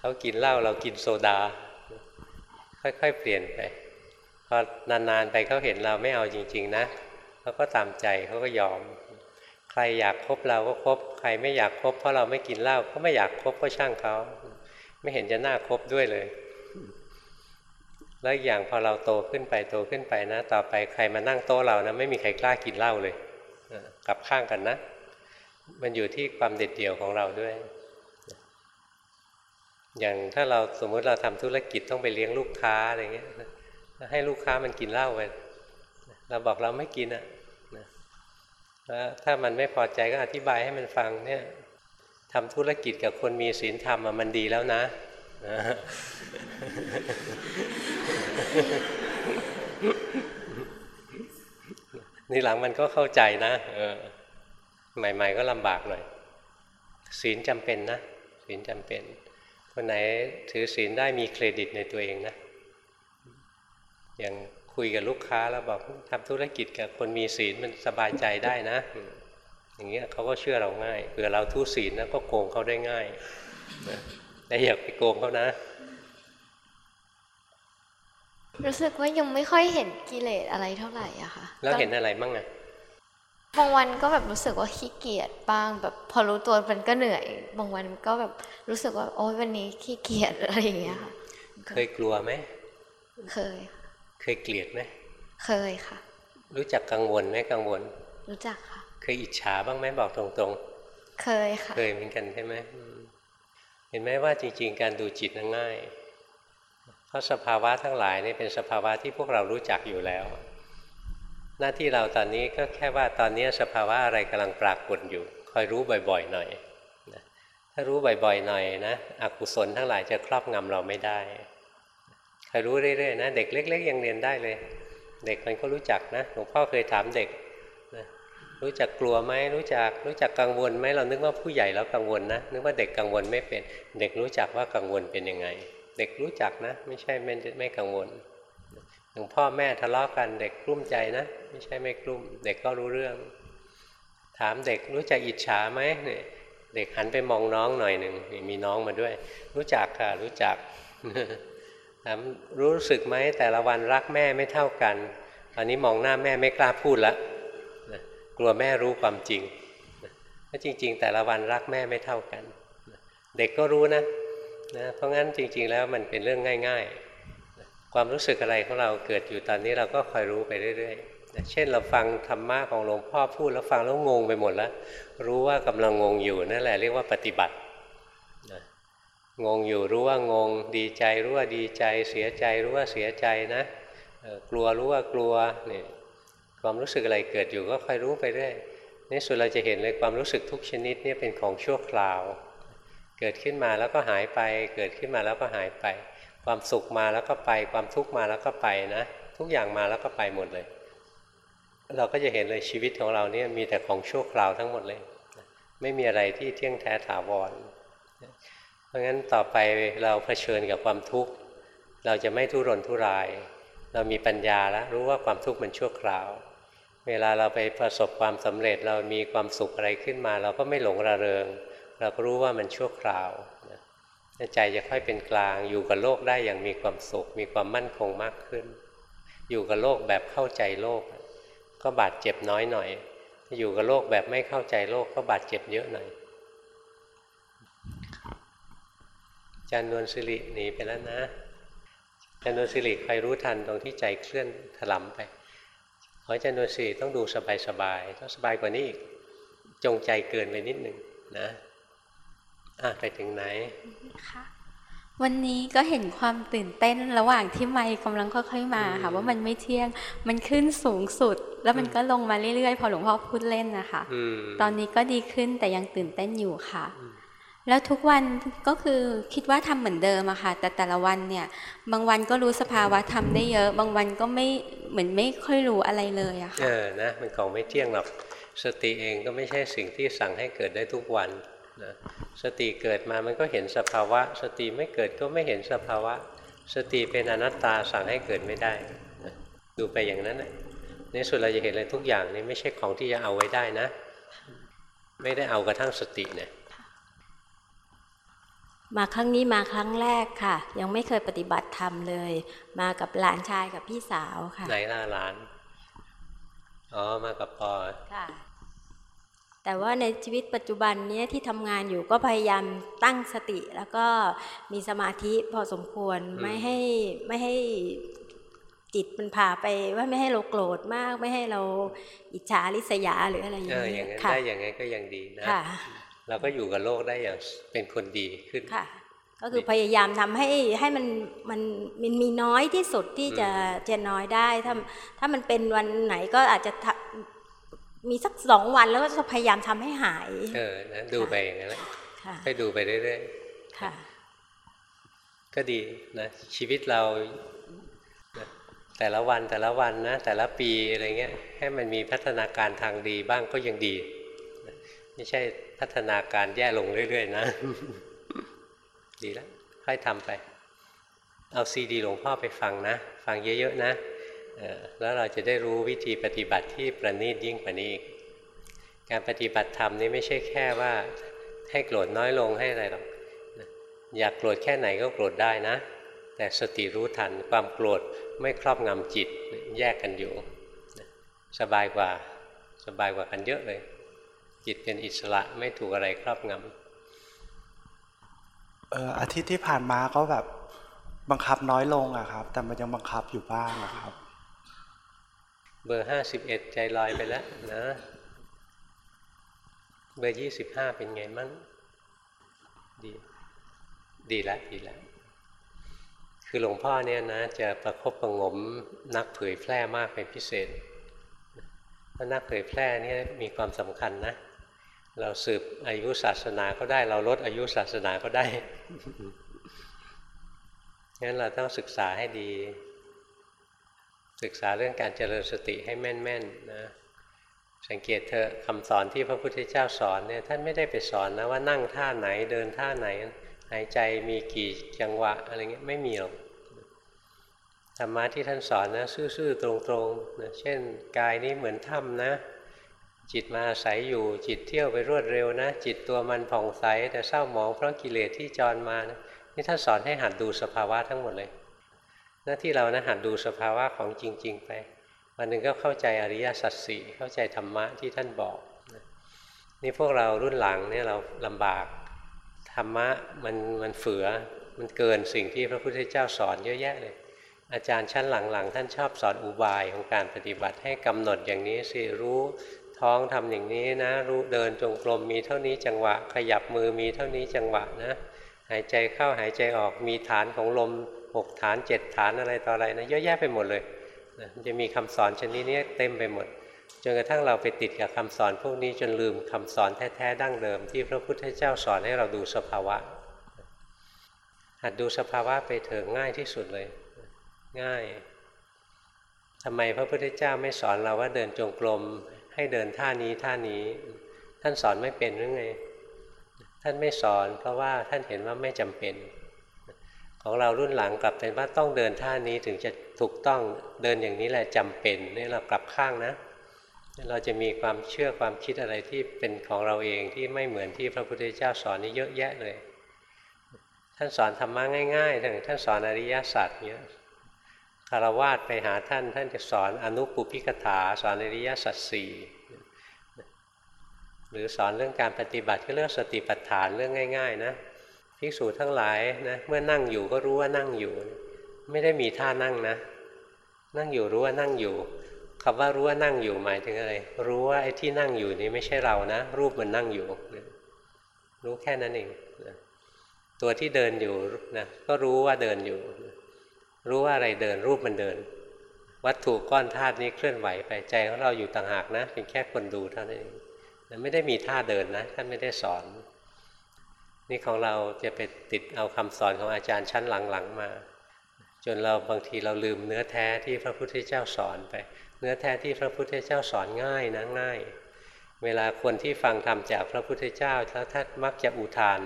เขากินเหล้าเรากินโซดา ค่อยๆเปลี่ยนไปพอนานๆไปเขาเห็นเราไม่เอาจริง ๆ นะเขาก็ตามใจเขาก็ยอม ใครอยากคบเราก็คบ ใครไม่อยากคบเพราะเราไม่กินเหล้าก็ไม่อยากคบก็ช่างเขา ไม่เห็นจะน่าคบด้วยเลย แล้วอย่างพอเราโตขึ้นไปโตขึ้นไปนะ ต่อไปใครมานั่งโต๊ะเรานะไม่มีใครกล้ากินเหล้าเลยกลับข้างกันนะ มันอยู่ที่ความเด็ดเดี่ยวของเราด้วย อย่างถ้าเราสมมุติเราทำธุรกิจต้องไปเลี้ยงลูกค้าอะไรเงี้ยให้ลูกค้ามันกินเหล้าไปเราบอกเราไม่กินอะนะแล้วถ้ามันไม่พอใจก็อธิบายให้มันฟังเนี่ยทำธุรกิจกับคนมีศีลธรรมมันดีแล้วนะ นะนี่หลังมันก็เข้าใจนะเออใหม่ ๆ ก็ลำบากหน่อย ศีลจำเป็นนะ ศีลจำเป็นคนไหนถือศีลได้มีเครดิตในตัวเองนะ อย่างคุยกับลูกค้าแล้วบอกทำธุรกิจกับคนมีศีลมันสบายใจได้นะ อย่างเงี้ยเขาก็เชื่อเราง่ายเผื่อเราทุศีลนะก็โกงเขาได้ง่ายนะแต่อย่าไปโกงเขานะ รู้สึกว่ายังไม่ค่อยเห็นกิเลสอะไรเท่าไหร่อะค่ะ แล้วเห็นอะไรบ้างอะบางวันก็แบบรู้สึกว่าขี้เกียจบ้าง แบบพอรู้ตัวมันก็เหนื่อย บางวันก็แบบรู้สึกว่า โอ๊ยวันนี้ขี้เกียจอะไรอย่างเงี้ยค่ะเคยกลัวไหมเคย เคยเกลียดไหมเคยค่ะ รู้จักกังวลไหมกังวล รู้จักค่ะ เคยอิจฉาบ้างไหมบอกตรงเคยค่ะๆเคยเหมือนกันใช่ไหมอืมเห็นไหมว่าจริง ๆ การดูจิตนั้นง่าย เพราะสภาวะทั้งหลายนี่เป็นสภาวะที่พวกเรารู้จักอยู่แล้ว หน้าที่เราตอนนี้ก็แค่ว่าตอนนี้สภาวะอะไรกำลังปรากฏอยู่ คอยรู้บ่อยๆหน่อยนะถ้ารู้บ่อยๆหน่อยนะอกุศลทั้งหลายจะครอบงำเราไม่ได้คอยรู้เรื่อยๆนะเด็กเล็ก ๆ ยังเรียนได้เลย เด็กมันก็รู้จักนะหลวงพ่อเคยถามเด็กนะรู้จักกลัวไหมรู้จักรู้จักกังวลไหมเรานึกว่าผู้ใหญ่แล้วกังวลนะนึกว่าเด็กกังวลไม่เป็น เด็กรู้จักว่ากังวลเป็นยังไง เด็กรู้จักนะ ไม่ใช่ไม่ไม่กังวลหลวงพ่อแม่ทะเลาะกันเด็กกลุ้มใจนะ ไม่ใช่ไม่กลุ้ม เด็กก็รู้เรื่อง ถามเด็กรู้จักอิจฉาไหมเนี่ยเด็กหันไปมองน้องหน่อยหนึ่งมีน้องมาด้วย รู้จักค่ะ รู้จักถามรู้สึกไหมแต่ละวันรักแม่ไม่เท่ากันตอนนี้มองหน้าแม่ไม่กล้าพูดละกลัวแม่รู้ความจริงเพราะจริง ๆ แต่ละวันรักแม่ไม่เท่ากัน เด็กก็รู้นะ นะเพราะงั้นจริง ๆ แล้วมันเป็นเรื่องง่าย ๆ ความรู้สึกอะไรของเราเกิดอยู่ตอนนี้เราก็คอยรู้ไปเรื่อยๆนะเช่นเราฟังธรรมะของหลวงพ่อพูดแล้วฟังแล้วงงไปหมดแล้ว รู้ว่ากำลังงงอยู่นั่นแหละเรียกว่าปฏิบัตินะงงอยู่รู้ว่างง ดีใจรู้ว่าดีใจ เสียใจรู้ว่าเสียใจนะกลัวรู้ว่ากลัวเนี่ยความรู้สึกอะไรเกิดอยู่ก็คอยรู้ไปเรื่อยในสุดเราจะเห็นเลยความรู้สึกทุกชนิดนี่เป็นของชั่วคราว เกิดขึ้นมาแล้วก็หายไป เกิดขึ้นมาแล้วก็หายไป ความสุขมาแล้วก็ไป ความทุกข์มาแล้วก็ไปนะ ทุกอย่างมาแล้วก็ไปหมดเลย เราก็จะเห็นเลยชีวิตของเราเนี่ยมีแต่ของชั่วคราวทั้งหมดเลย ไม่มีอะไรที่เที่ยงแท้ถาวร เพราะงั้นต่อไปเราเผชิญกับความทุกข์ เราจะไม่ทุรนทุราย เรามีปัญญาแล้วรู้ว่าความทุกข์มันชั่วคราว เวลาเราไปประสบความสำเร็จเรามีความสุขอะไรขึ้นมา เราก็ไม่หลงระเริง เราก็รู้ว่ามันชั่วคราวนะใจจะค่อยเป็นกลาง อยู่กับโลกได้อย่างมีความสุข มีความมั่นคงมากขึ้น อยู่กับโลกแบบเข้าใจโลก ก็บาดเจ็บน้อยหน่อย อยู่กับโลกแบบไม่เข้าใจโลกก็บาดเจ็บเยอะหน่อยจันนวลสิริหนีไปแล้วนะจันนวลสิริใครรู้ทันตรงที่ใจเคลื่อนถลำไปขอจันนวลสิริต้องดูสบายๆต้องสบายกว่านี้อีกจงใจเกินไปนิดหนึ่งนะ อะไปถึงไหนค่ะวันนี้ก็เห็นความตื่นเต้นระหว่างที่ไมค์กำลังค่อยๆมาค่ะ ว่ามันไม่เที่ยงมันขึ้นสูงสุด แล้วมันก็ลงมาเรื่อยๆ พอหลวงพ่อพูดเล่นนะคะอืมตอนนี้ก็ดีขึ้นแต่ยังตื่นเต้นอยู่ค่ะ แล้วทุกวันก็คือคิดว่าทำเหมือนเดิมอะค่ะ แต่แต่ละวันเนี่ย บางวันก็รู้สภาวะทำได้เยอะ บางวันก็ไม่เหมือนไม่ค่อยรู้อะไรเลยอะค่ะเออนะมันของไม่เที่ยงหรอกสติเองก็ไม่ใช่สิ่งที่สั่งให้เกิดได้ทุกวัน นะสติเกิดมามันก็เห็นสภาวะ สติไม่เกิดก็ไม่เห็นสภาวะ สติเป็นอนัตตาสั่งให้เกิดไม่ได้นะดูไปอย่างนั้นนะในสุดเราจะเห็นเลยทุกอย่างนี่ไม่ใช่ของที่จะเอาไว้ได้นะ ไม่ได้เอากระทั่งสติเนี่ยมาครั้งนี้มาครั้งแรกค่ะ ยังไม่เคยปฏิบัติธรรมเลย มากับหลานชายกับพี่สาวค่ะ ไหนล่ะหลาน อ๋อ มากับปอค่ะ แต่ว่าในชีวิตปัจจุบันเนี้ยที่ทำงานอยู่ก็พยายามตั้งสติ แล้วก็มีสมาธิพอสมควรอืมไม่ให้ไม่ให้จิตมันพาไปว่าไม่ให้เราโกรธมาก ไม่ให้เราอิจฉาริษยาหรืออะไรอย่างเอออเงี้ย่างยนั้นค่ะได้อย่างนั้นก็ยังดีนะค่ะเราก็อยู่กับโลกได้อย่างเป็นคนดีขึ้นค่ะ ก็คือพยายามทำให้ให้มันมันมันมีน้อยที่สุดที่จะจะน้อยได้ถ้าถ้ามันเป็นวันไหนก็อาจจะทำ มีสักสองวันแล้วก็จะพยายามทำให้หาย เออนะดูไปอย่างนั้นแหละค่ะไปดูไปเรื่อยค่ะๆก็ดีนะชีวิตเรานะแต่ละวันแต่ละวันนะ แต่ละปีอะไรเงี้ยให้มันมีพัฒนาการทางดีบ้างก็ยังดีนะไม่ใช่พัฒนาการแย่ลงเรื่อย ๆ นะ ดีแล้วค่อยทำไป เอาซีดีหลวงพ่อไปฟังนะ ฟังเยอะ ๆ นะเออ แล้วเราจะได้รู้วิธีปฏิบัติที่ประณีตยิ่งกว่านี้อีกการปฏิบัติธรรมนี่ไม่ใช่แค่ว่าให้โกรธน้อยลงให้อะไรหรอกอยากโกรธแค่ไหนก็โกรธได้นะ แต่สติรู้ทันความโกรธไม่ครอบงำจิตแยกกันอยู่ สบายกว่าสบายกว่ากันเยอะเลย จิตเป็นอิสระไม่ถูกอะไรครอบงำเอออาทิตย์ที่ผ่านมาก็แบบบังคับน้อยลงอะครับ แต่มันยังบังคับอยู่บ้างอะครับ เบอร์ห้าสิบเอ็ดใจลอยไปแล้วนะ เบอร์ยี่สิบห้าเป็นไงมั่งดี ดีแล้วดีแล้วคือหลวงพ่อเนี่ยนะจะประคบประงมนักเผยแพร่มากเป็นพิเศษเพราะนักเผยแพร่เนี่ยมีความสำคัญนะ เราสืบอายุศาสนาก็ได้ เราลดอายุศาสนาก็ได้งั้นเราต้องศึกษาให้ดี ศึกษาเรื่องการเจริญสติให้แม่นๆนะสังเกตเถอะคำสอนที่พระพุทธเจ้าสอนเนี่ยท่านไม่ได้ไปสอนนะว่านั่งท่าไหนเดินท่าไหนหายใจมีกี่จังหวะอะไรเงี้ยไม่มีหรอกธรรมะที่ท่านสอนนะซื่อๆตรงๆนะเช่นกายนี้เหมือนถ้ำนะ จิตมาอาศัยอยู่จิตเที่ยวไปรวดเร็วนะ จิตตัวมันผ่องใสแต่เศร้าหมองเพราะกิเลสที่จรมานะนี่ท่านสอนให้หัดดูสภาวะทั้งหมดเลย น้าที่เรานะหัดดูสภาวะของจริง ๆ ไป วันหนึ่งก็เข้าใจอริยสัจสี่เข้าใจธรรมะที่ท่านบอกนี่พวกเรารุ่นหลังเนี่ยเราลำบากธรรมะมันมันเฟือมันเกินสิ่งที่พระพุทธเจ้าสอนเยอะแยะเลย อาจารย์ชั้นหลังๆ ท่านชอบสอนอุบายของการปฏิบัติให้กำหนดอย่างนี้สิรู้ท้องทำอย่างนี้นะรู้เดินจงกรมมีเท่านี้จังหวะ ขยับมือมีเท่านี้จังหวะนะหายใจเข้าหายใจออกมีฐานของลม หกฐานเจ็ดฐานอะไรต่ออะไรนะเยอะแยะไปหมดเลยนะจะมีคำสอนชนิดนี้เต็มไปหมดจนกระทั่งเราไปติดกับคำสอนพวกนี้จนลืมคำสอนแท้ๆดั้งเดิม ที่พระพุทธเจ้าสอนให้เราดูสภาวะ หัดดูสภาวะไปเถอะง่ายที่สุดเลย ง่ายทำไมพระพุทธเจ้าไม่สอนเราว่าเดินจงกรมให้เดินท่านี้ท่านี้ ท่านสอนไม่เป็นหรือไง ท่านไม่สอนเพราะว่าท่านเห็นว่าไม่จำเป็น ของเรารุ่นหลังกลับเป็นว่าต้องเดินท่านี้ถึงจะถูกต้องเดินอย่างนี้แหละจำเป็นนี่เรากลับข้างนะ เราจะมีความเชื่อความคิดอะไรที่เป็นของเราเองที่ไม่เหมือนที่พระพุทธเจ้าสอนนี่เยอะแยะเลย ท่านสอนธรรมะง่ายๆถึงท่านสอนอริยสัจเนี้ยคารวาสไปหาท่านท่านจะสอนอนุปุพิกถาสอนอริยสัจสี่หรือสอนเรื่องการปฏิบัติก็เรื่องสติปัฏฐานเรื่องง่าย ๆ นะ ภิกษุทั้งหลายนะเมื่อนั่งอยู่ก็รู้ว่านั่งอยู่ ไม่ได้มีท่านั่งนะ นั่งอยู่รู้ว่านั่งอยู่คำว่ารู้ว่านั่งอยู่หมายถึงอะไรรู้ว่าไอ้ที่นั่งอยู่นี้ไม่ใช่เรานะ รูปมันนั่งอยู่ รู้แค่นั้นเองตัวที่เดินอยู่นะก็รู้ว่าเดินอยู่ รู้ว่าอะไรเดินรูปมันเดิน วัตถุก้อนธาตุนี้เคลื่อนไหวไปใจของเราอยู่ต่างหากนะเป็นแค่คนดูเท่านั้นเองไม่ได้มีท่าเดินนะท่านไม่ได้สอน นี่ของเราจะไปติดเอาคำสอนของอาจารย์ชั้นหลังๆมา จนเราบางทีเราลืมเนื้อแท้ที่พระพุทธเจ้าสอนไป เนื้อแท้ที่พระพุทธเจ้าสอนง่ายนะง่าย เวลาคนที่ฟังธรรมจากพระพุทธเจ้าแล้วท่านมักจะอุทาน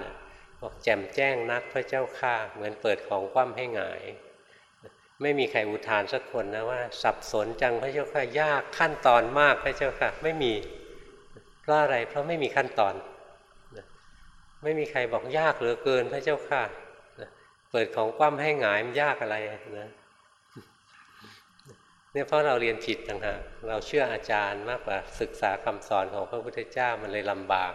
บอกแจ่มแจ้งนักพระเจ้าข้าเหมือนเปิดของคว่ำให้หงายไม่มีใครอุทานสักคนนะว่า สับสนจังพระเจ้าข้ายากขั้นตอนมากพระเจ้าค่ะ ไม่มีเพราะอะไรเพราะไม่มีขั้นตอน ไม่มีใครบอกยากเหลือเกินพระเจ้าค่ะเปิดของคว่ำให้หงายมันยากอะไรนะเนี่ยเพราะเราเรียนผิดต่างหากเราเชื่ออาจารย์มากกว่าศึกษาคำสอนของพระพุทธเจ้ามันเลยลำบาก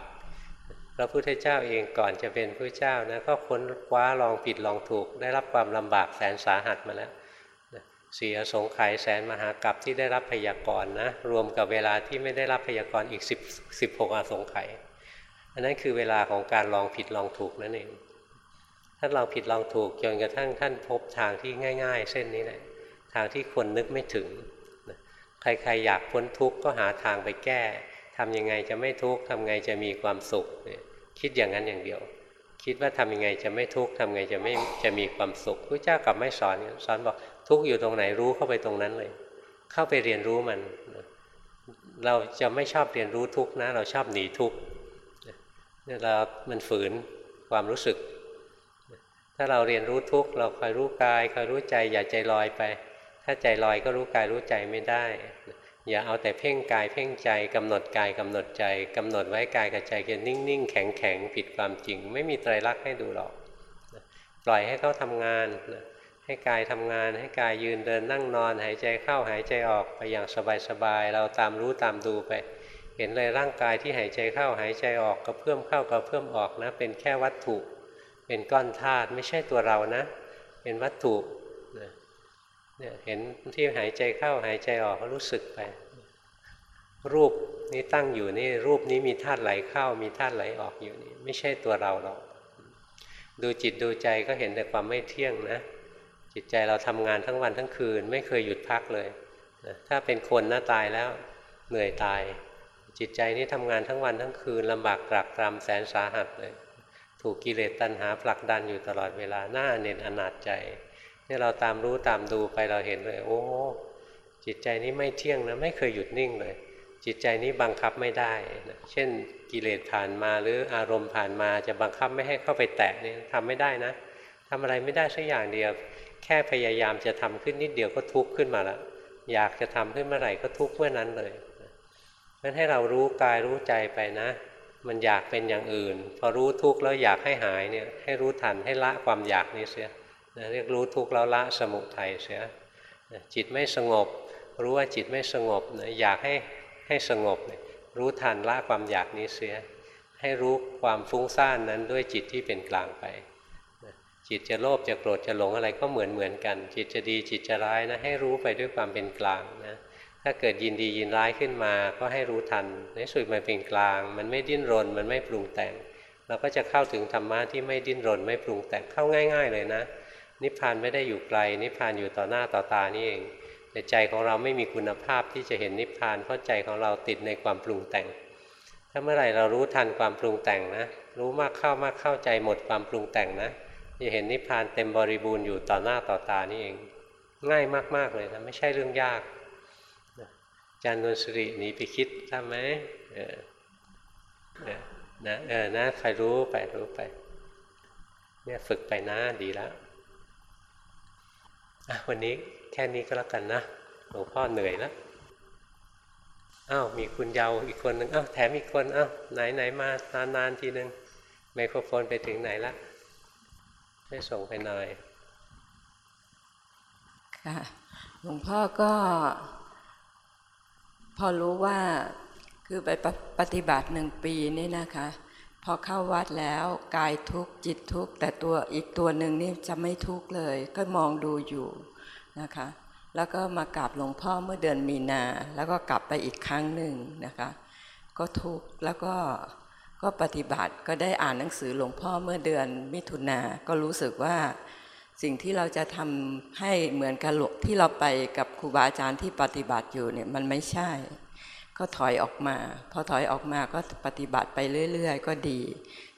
พระพุทธเจ้าเองก่อนจะเป็นพระเจ้านะก็ค้นคว้าลองผิดลองถูก ได้รับความลำบากแสนสาหัสมาแล้วเสียสงไขยแสนมหากรัปที่ได้รับพยากรณ์นะรวมกับเวลาที่ไม่ได้รับพยากรณ์อีก10 16อาสงไขย อันนั้นคือเวลาของการลองผิดลองถูกนั่นเองถ้านลองผิดลองถูกจนกระทั่งท่านพบทางที่ง่าย ๆ เส้นนี้แหละทางที่คนนึกไม่ถึง ใครๆอยากพ้นทุกข์ก็หาทางไปแก้ทำยังไงจะไม่ทุกข์ทำไงจะมีความสุข คิดอย่างนั้นอย่างเดียว คิดว่าทำยังไงจะไม่ทุกข์ทำไงจะไม่จะมีความสุขพระเจ้ากลับไม่สอนสอนบอกทุกข์อยู่ตรงไหนรู้เข้าไปตรงนั้นเลย เข้าไปเรียนรู้มัน เราจะไม่ชอบเรียนรู้ทุกข์นะ เราชอบหนีทุกข์ เรามันฝืนความรู้สึก ถ้าเราเรียนรู้ทุกเราคอยรู้กายคอยรู้ใจอย่าใจลอยไป ถ้าใจลอยก็รู้กายรู้ใจไม่ได้ อย่าเอาแต่เพ่งกายเพ่งใจกำหนดกายกำหนดใจกำหนดไว้กายกับใจจะนิ่งๆแข็งๆผิดความจริง ไม่มีไตรลักษณ์ให้ดูหรอกปล่อยให้เขาทำงานให้กายทำงาน ให้กายยืนเดินนั่งนอน หายใจเข้าหายใจออกไปอย่างสบายๆเราตามรู้ตามดูไป เห็นเลยร่างกายที่หายใจเข้าหายใจออกก็เพิ่มเข้าก็เพิ่มออกนะ เป็นแค่วัตถุ เป็นก้อนธาตุไม่ใช่ตัวเรานะ เป็นวัตถุเนี่ยเห็นที่หายใจเข้าหายใจออกก็รู้สึกไป รูปนี้ตั้งอยู่นี่รูปนี้มีธาตุไหลเข้ามีธาตุไหลออกอยู่นี่ไม่ใช่ตัวเราหรอกดูจิตดูใจก็เห็นแต่ความไม่เที่ยงนะจิตใจเราทำงานทั้งวันทั้งคืน ไม่เคยหยุดพักเลยนะถ้าเป็นคนน่าตายแล้วเหนื่อยตาย จิตใจนี้ทำงานทั้งวันทั้งคืนลำบากกรักตรำแสนสาหัสเลย ถูกกิเลสตัณหาผลักดันอยู่ตลอดเวลาหน้าเน็นอนาจใจนี่เราตามรู้ตามดูไปเราเห็นเลย โอ้จิตใจนี้ไม่เที่ยงนะไม่เคยหยุดนิ่งเลย จิตใจนี้บังคับไม่ได้นะเช่นกิเลสผ่านมาหรืออารมณ์ผ่านมาจะบังคับไม่ให้เข้าไปแตะนี่ทำไม่ได้นะทำอะไรไม่ได้สักอย่างเดียว แค่พยายามจะทำขึ้นนิดเดียวก็ทุกข์ขึ้นมาแล้วอยากจะทำขึ้นเมื่อไหร่ก็ทุกข์เมื่อนั้นเลย เพราะให้เรารู้กายรู้ใจไปนะ มันอยากเป็นอย่างอื่น พอรู้ทุกข์แล้วอยากให้หายเนี่ยให้รู้ทันให้ละความอยากนี้เสียเรียกรู้ทุกข์แล้วละสมุทัยเสียจิตไม่สงบ รู้ว่าจิตไม่สงบอยากให้ให้สงบรู้ทันละความอยากนี้เสีย ให้รู้ความฟุ้งซ่านนั้นด้วยจิตที่เป็นกลางไปจิตจะโลภจะโกรธจะหลงอะไรก็เหมือนเหมือนกัน จิตจะดีจิตจะร้ายนะให้รู้ไปด้วยความเป็นกลางนะ ถ้าเกิดยินดียินร้ายขึ้นมาก็ให้รู้ทันในสุดมันเป็นกลาง มันไม่ดิ้นรน มันไม่ปรุงแต่ง เราก็จะเข้าถึงธรรมะที่ไม่ดิ้นรน ไม่ปรุงแต่งเข้าง่าย ๆ เลยนะ นิพพานไม่ได้อยู่ไกล นิพพานอยู่ต่อหน้าต่อตานี่เองแต่ใจของเราไม่มีคุณภาพที่จะเห็นนิพพานเพราะใจของเราติดในความปรุงแต่ง ถ้าเมื่อไหร่เรารู้ทันความปรุงแต่งนะ รู้มากเข้ามากเข้าใจหมดความปรุงแต่งนะจะเห็นนิพพานเต็มบริบูรณ์อยู่ต่อหน้าต่อตานี่เอง ง่ายมากๆเลยนะไม่ใช่เรื่องยาก จารย์นนสริหนีไปคิดทำไหมเออนะเออนะใครรู้ไปรู้ไป เนี่ยฝึกไปนะดีแล้ววันนี้แค่นี้ก็แล้วกันนะหลวงพ่อเหนื่อยแล้วอ้าวมีคุณเยาอีกคนหนึ่งอ้าวแถมอีกคนอ้าวไหนไหนมานานๆทีหนึ่งไมโครโฟนไปถึงไหนละให้ส่งไปหน่อยค่ะหลวงพ่อก็ พอรู้ว่าคือไปปฏิบัติหนึ่งปีนี่นะคะ พอเข้าวัดแล้วกายทุกจิตทุกแต่ตัวอีกตัวหนึ่งนี่จะไม่ทุกเลย ก็มองดูอยู่นะคะ แล้วก็มากราบหลวงพ่อเมื่อเดือนมีนา แล้วก็กลับไปอีกครั้งหนึ่งนะคะ ก็ทุกข์แล้วก็ก็ปฏิบัติก็ได้อ่านหนังสือหลวงพ่อเมื่อเดือนมิถุนาก็รู้สึกว่า สิ่งที่เราจะทำให้เหมือนกับที่เราไปกับครูบาอาจารย์ที่ปฏิบัติอยู่เนี่ยมันไม่ใช่ ก็ถอยออกมา พอถอยออกมาก็ปฏิบัติไปเรื่อย ๆ ก็ดี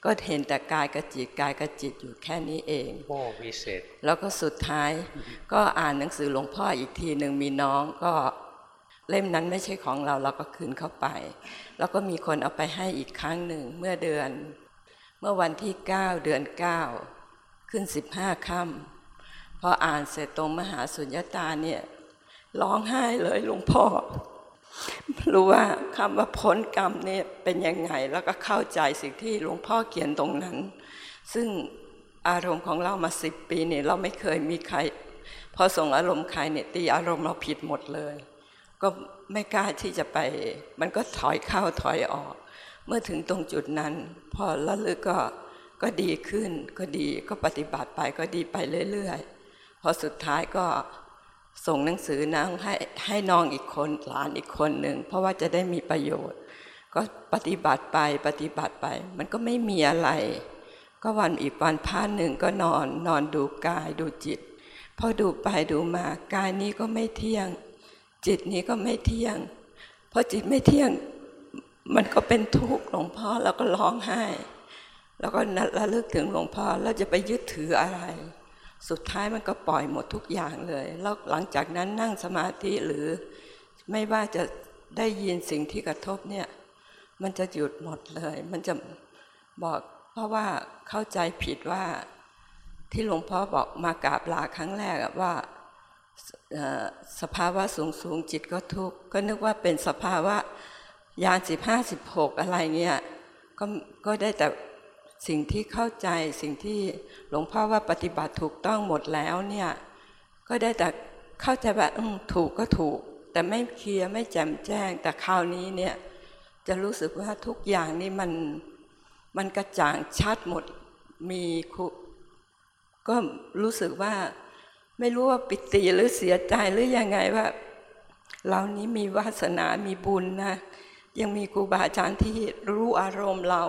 ก็เห็นแต่กายกับจิตกายกับจิตอยู่แค่นี้เองโอ้วิเศษแล้วก็สุดท้าย ก็อ่านหนังสือหลวงพ่ออีกทีหนึ่งมีน้องก็เล่มนั้นไม่ใช่ของเราเราก็คืนเข้าไป แล้วก็มีคนเอาไปให้อีกครั้งหนึ่งเมื่อเดือน เมื่อวันที่เก้าเดือนเก้า ขึ้นสิบห้าค่ำพออ่านเสร็จตรงมหาสุญญตาเนี่ยร้องไห้เลยหลวงพ่อ รู้ว่าคำว่าพ้นกรรมเนี่ยเป็นยังไงแล้วก็เข้าใจสิ่งที่หลวงพ่อเขียนตรงนั้น ซึ่งอารมณ์ของเรามาสิบปีเนี่ยเราไม่เคยมีใคร พอส่งอารมณ์ใครเนี่ยตีอารมณ์เราผิดหมดเลย ก็ไม่กล้าที่จะไป มันก็ถอยเข้าถอยออก เมื่อถึงตรงจุดนั้น พอละลึกก็ ก็ดีขึ้นก็ดีก็ปฏิบัติไปก็ดีไปเรื่อยๆพอสุดท้ายก็ส่งหนังสือน้องให้ให้น้องอีกคนหลานอีกคนหนึ่งเพราะว่าจะได้มีประโยชน์ ก็ปฏิบัติไปปฏิบัติไป มันก็ไม่มีอะไร ก็วันอีกวันพาหนึ่งก็นอนนอนดูกายดูจิตพอดูไปดูมากายนี้ก็ไม่เที่ยง จิตนี้ก็ไม่เที่ยงพอจิตไม่เที่ยง มันก็เป็นทุกข์หลวงพ่อแล้วก็ร้องไห้ แล้วก็นัดระลึกถึงหลวงพ่อเราจะไปยึดถืออะไร สุดท้ายมันก็ปล่อยหมดทุกอย่างเลยแล้วหลังจากนั้นนั่งสมาธิหรือไม่ว่าจะได้ยินสิ่งที่กระทบเนี่ย มันจะหยุดหมดเลย มันจะบอกเพราะว่าเข้าใจผิดว่าที่หลวงพ่อบอกมากราบลาครั้งแรกว่าสภาวะสูงสูงจิตก็ทุกข์ก็นึกว่าเป็นสภาวะยานสิบห้าสิบหกอะไรเงี้ยก็ก็ได้แต่ สิ่งที่เข้าใจสิ่งที่หลวงพ่อว่าปฏิบัติถูกต้องหมดแล้วเนี่ยก็ได้แต่เข้าใจว่าถูกก็ถูก แต่ไม่เคลียร์ไม่แจ่มแจ้ง แต่คราวนี้เนี่ยจะรู้สึกว่าทุกอย่างนี่มันมันกระจ่างชัดหมดมีก็รู้สึกว่าไม่รู้ว่าปิติหรือเสียใจหรือยังไงว่า เรานี้มีวาสนามีบุญนะยังมีครูบาอาจารย์ที่รู้อารมณ์เรา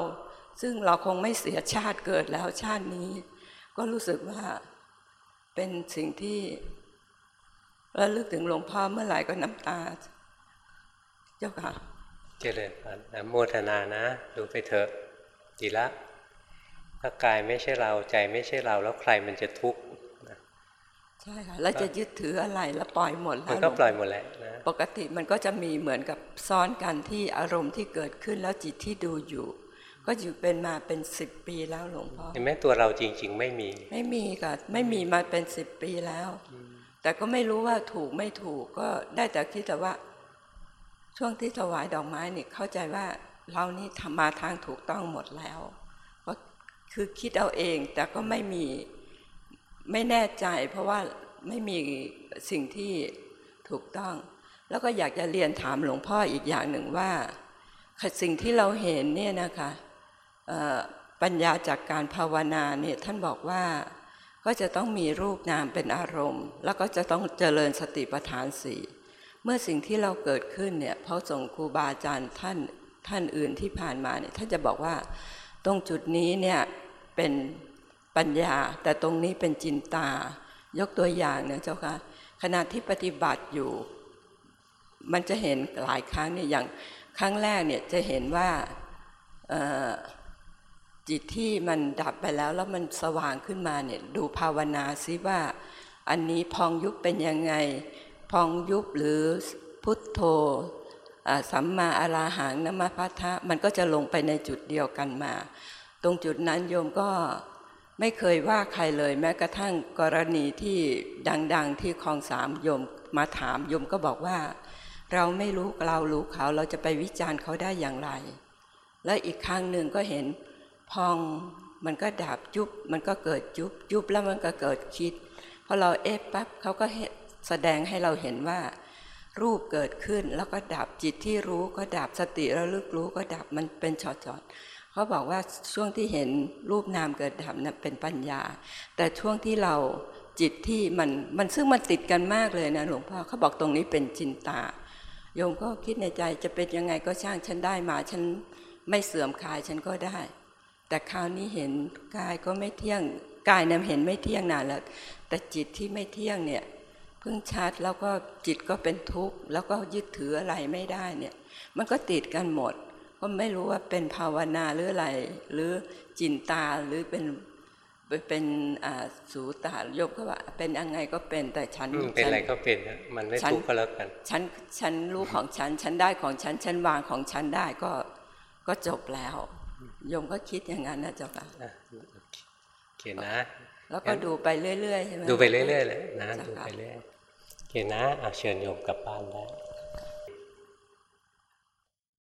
ซึ่งเราคงไม่เสียชาติเกิดแล้วชาตินี้ ก็รู้สึกว่าเป็นสิ่งที่ระลึกถึงหลวงพ่อเมื่อไหร่ก็น้ำตา เจ้าค่ะ เจริญพรโมทนานะ ดูไปเถอะดีละถ้ากายไม่ใช่เราใจไม่ใช่เราแล้วใครมันจะทุกข์ใช่ค่ะแล้วจะยึดถืออะไรแล้วปล่อยหมดแล้วมันก็ปล่อยหมดแหละนะปกติมันก็จะมีเหมือนกับซ้อนกันที่อารมณ์ที่เกิดขึ้นแล้วจิตที่ดูอยู่ ก็อยู่เป็นมาเป็นสิบปีแล้วหลวงพ่อเห็นไหมตัวเราจริง ๆ ไม่มี ไม่มีค่ะไม่มีมาเป็นสิบปีแล้ว แต่ก็ไม่รู้ว่าถูกไม่ถูกก็ได้แต่คิดแต่ว่า ช่วงที่ถวายดอกไม้นี่เข้าใจว่าเรานี่ทำมาทางถูกต้องหมดแล้วก็คือคิดเอาเอง แต่ก็ไม่มีไม่แน่ใจ เพราะว่าไม่มีสิ่งที่ถูกต้อง แล้วก็อยากจะเรียนถามหลวงพ่ออีกอย่างหนึ่งว่าสิ่งที่เราเห็นเนี่ยนะคะ ปัญญาจากการภาวนาเนี่ยท่านบอกว่าก็จะต้องมีรูปนามเป็นอารมณ์ แล้วก็จะต้องเจริญสติปัฏฐานสี่เมื่อสิ่งที่เราเกิดขึ้นเนี่ยพระส่งครูบาอาจารย์ท่านท่านอื่นที่ผ่านมาเนี่ยท่านจะบอกว่าตรงจุดนี้เนี่ยเป็นปัญญา แต่ตรงนี้เป็นจินตา ยกตัวอย่างเนี่ยเจ้าค่ะขณะที่ปฏิบัติอยู่ มันจะเห็นหลายครั้งเนี่ยอย่างครั้งแรกเนี่ยจะเห็นว่า จิตที่มันดับไปแล้วแล้วมันสว่างขึ้นมาเนี่ยดูภาวนาซิว่า อันนี้พองยุบเป็นยังไง พองยุบหรือพุทโธสัมมาอาราหังนมพัทธะมันก็จะลงไปในจุดเดียวกันมา ตรงจุดนั้นโยมก็ไม่เคยว่าใครเลย แม้กระทั่งกรณีที่ดัง ๆที่คลองสามโยมมาถามโยมก็บอกว่า เราไม่รู้เรารู้เขาเราจะไปวิจารณ์เขาได้อย่างไร และอีกครั้งหนึ่งก็เห็น พองมันก็ดับยุบมันก็เกิดยุบยุบแล้วมันก็เกิดคิดพอเราเอฟปั๊บเขาก็แสดงให้เราเห็นว่า รูปเกิดขึ้นแล้วก็ดับจิตที่รู้ก็ดับสติระลึกรู้ก็ดับมันเป็นช็อตๆเขาบอกว่าช่วงที่เห็นรูปนามเกิดดับนั้นเป็นปัญญา แต่ช่วงที่เราจิตที่มันมันซึ่งมันติดกันมากเลยนะหลวงพ่อเขาบอกตรงนี้เป็นจินตาโยมก็คิดในใจจะเป็นยังไงก็ช่างฉันได้มาฉันไม่เสื่อมคลายฉันก็ได้ แต่คราวนี้เห็นกายก็ไม่เที่ยงกายเนี่ยเห็นไม่เที่ยงนานแล้วแต่จิตที่ไม่เที่ยงเนี่ยเพิ่งชัดแล้วก็จิตก็เป็นทุกข์ แล้วก็ยึดถืออะไรไม่ได้เนี่ยมันก็ติดกันหมด ก็ไม่รู้ว่าเป็นภาวนาหรืออะไร หรือจินตาหรือเป็นเป็นอ่าสูตาโยมก็ว่า เป็นยังไงก็เป็นแต่ฉันอืมเป็นอะไรก็เป็นนะมันไม่ฉันทุกข์ก็แล้วกันฉันฉันรู้ของฉัน ฉันได้ของฉัน ฉันวางของฉันได้ก็ก็จบแล้ว โยมก็คิดอย่างนั้นนะเจ้าค่ะโอเคนะ แล้วก็ดูไปเรื่อยๆใช่ไหมดูไปเรื่อยๆเลยนะจ้าดูค่ะไปเรื่อยโอเคนะเอาเชิญโยมกลับบ้านได้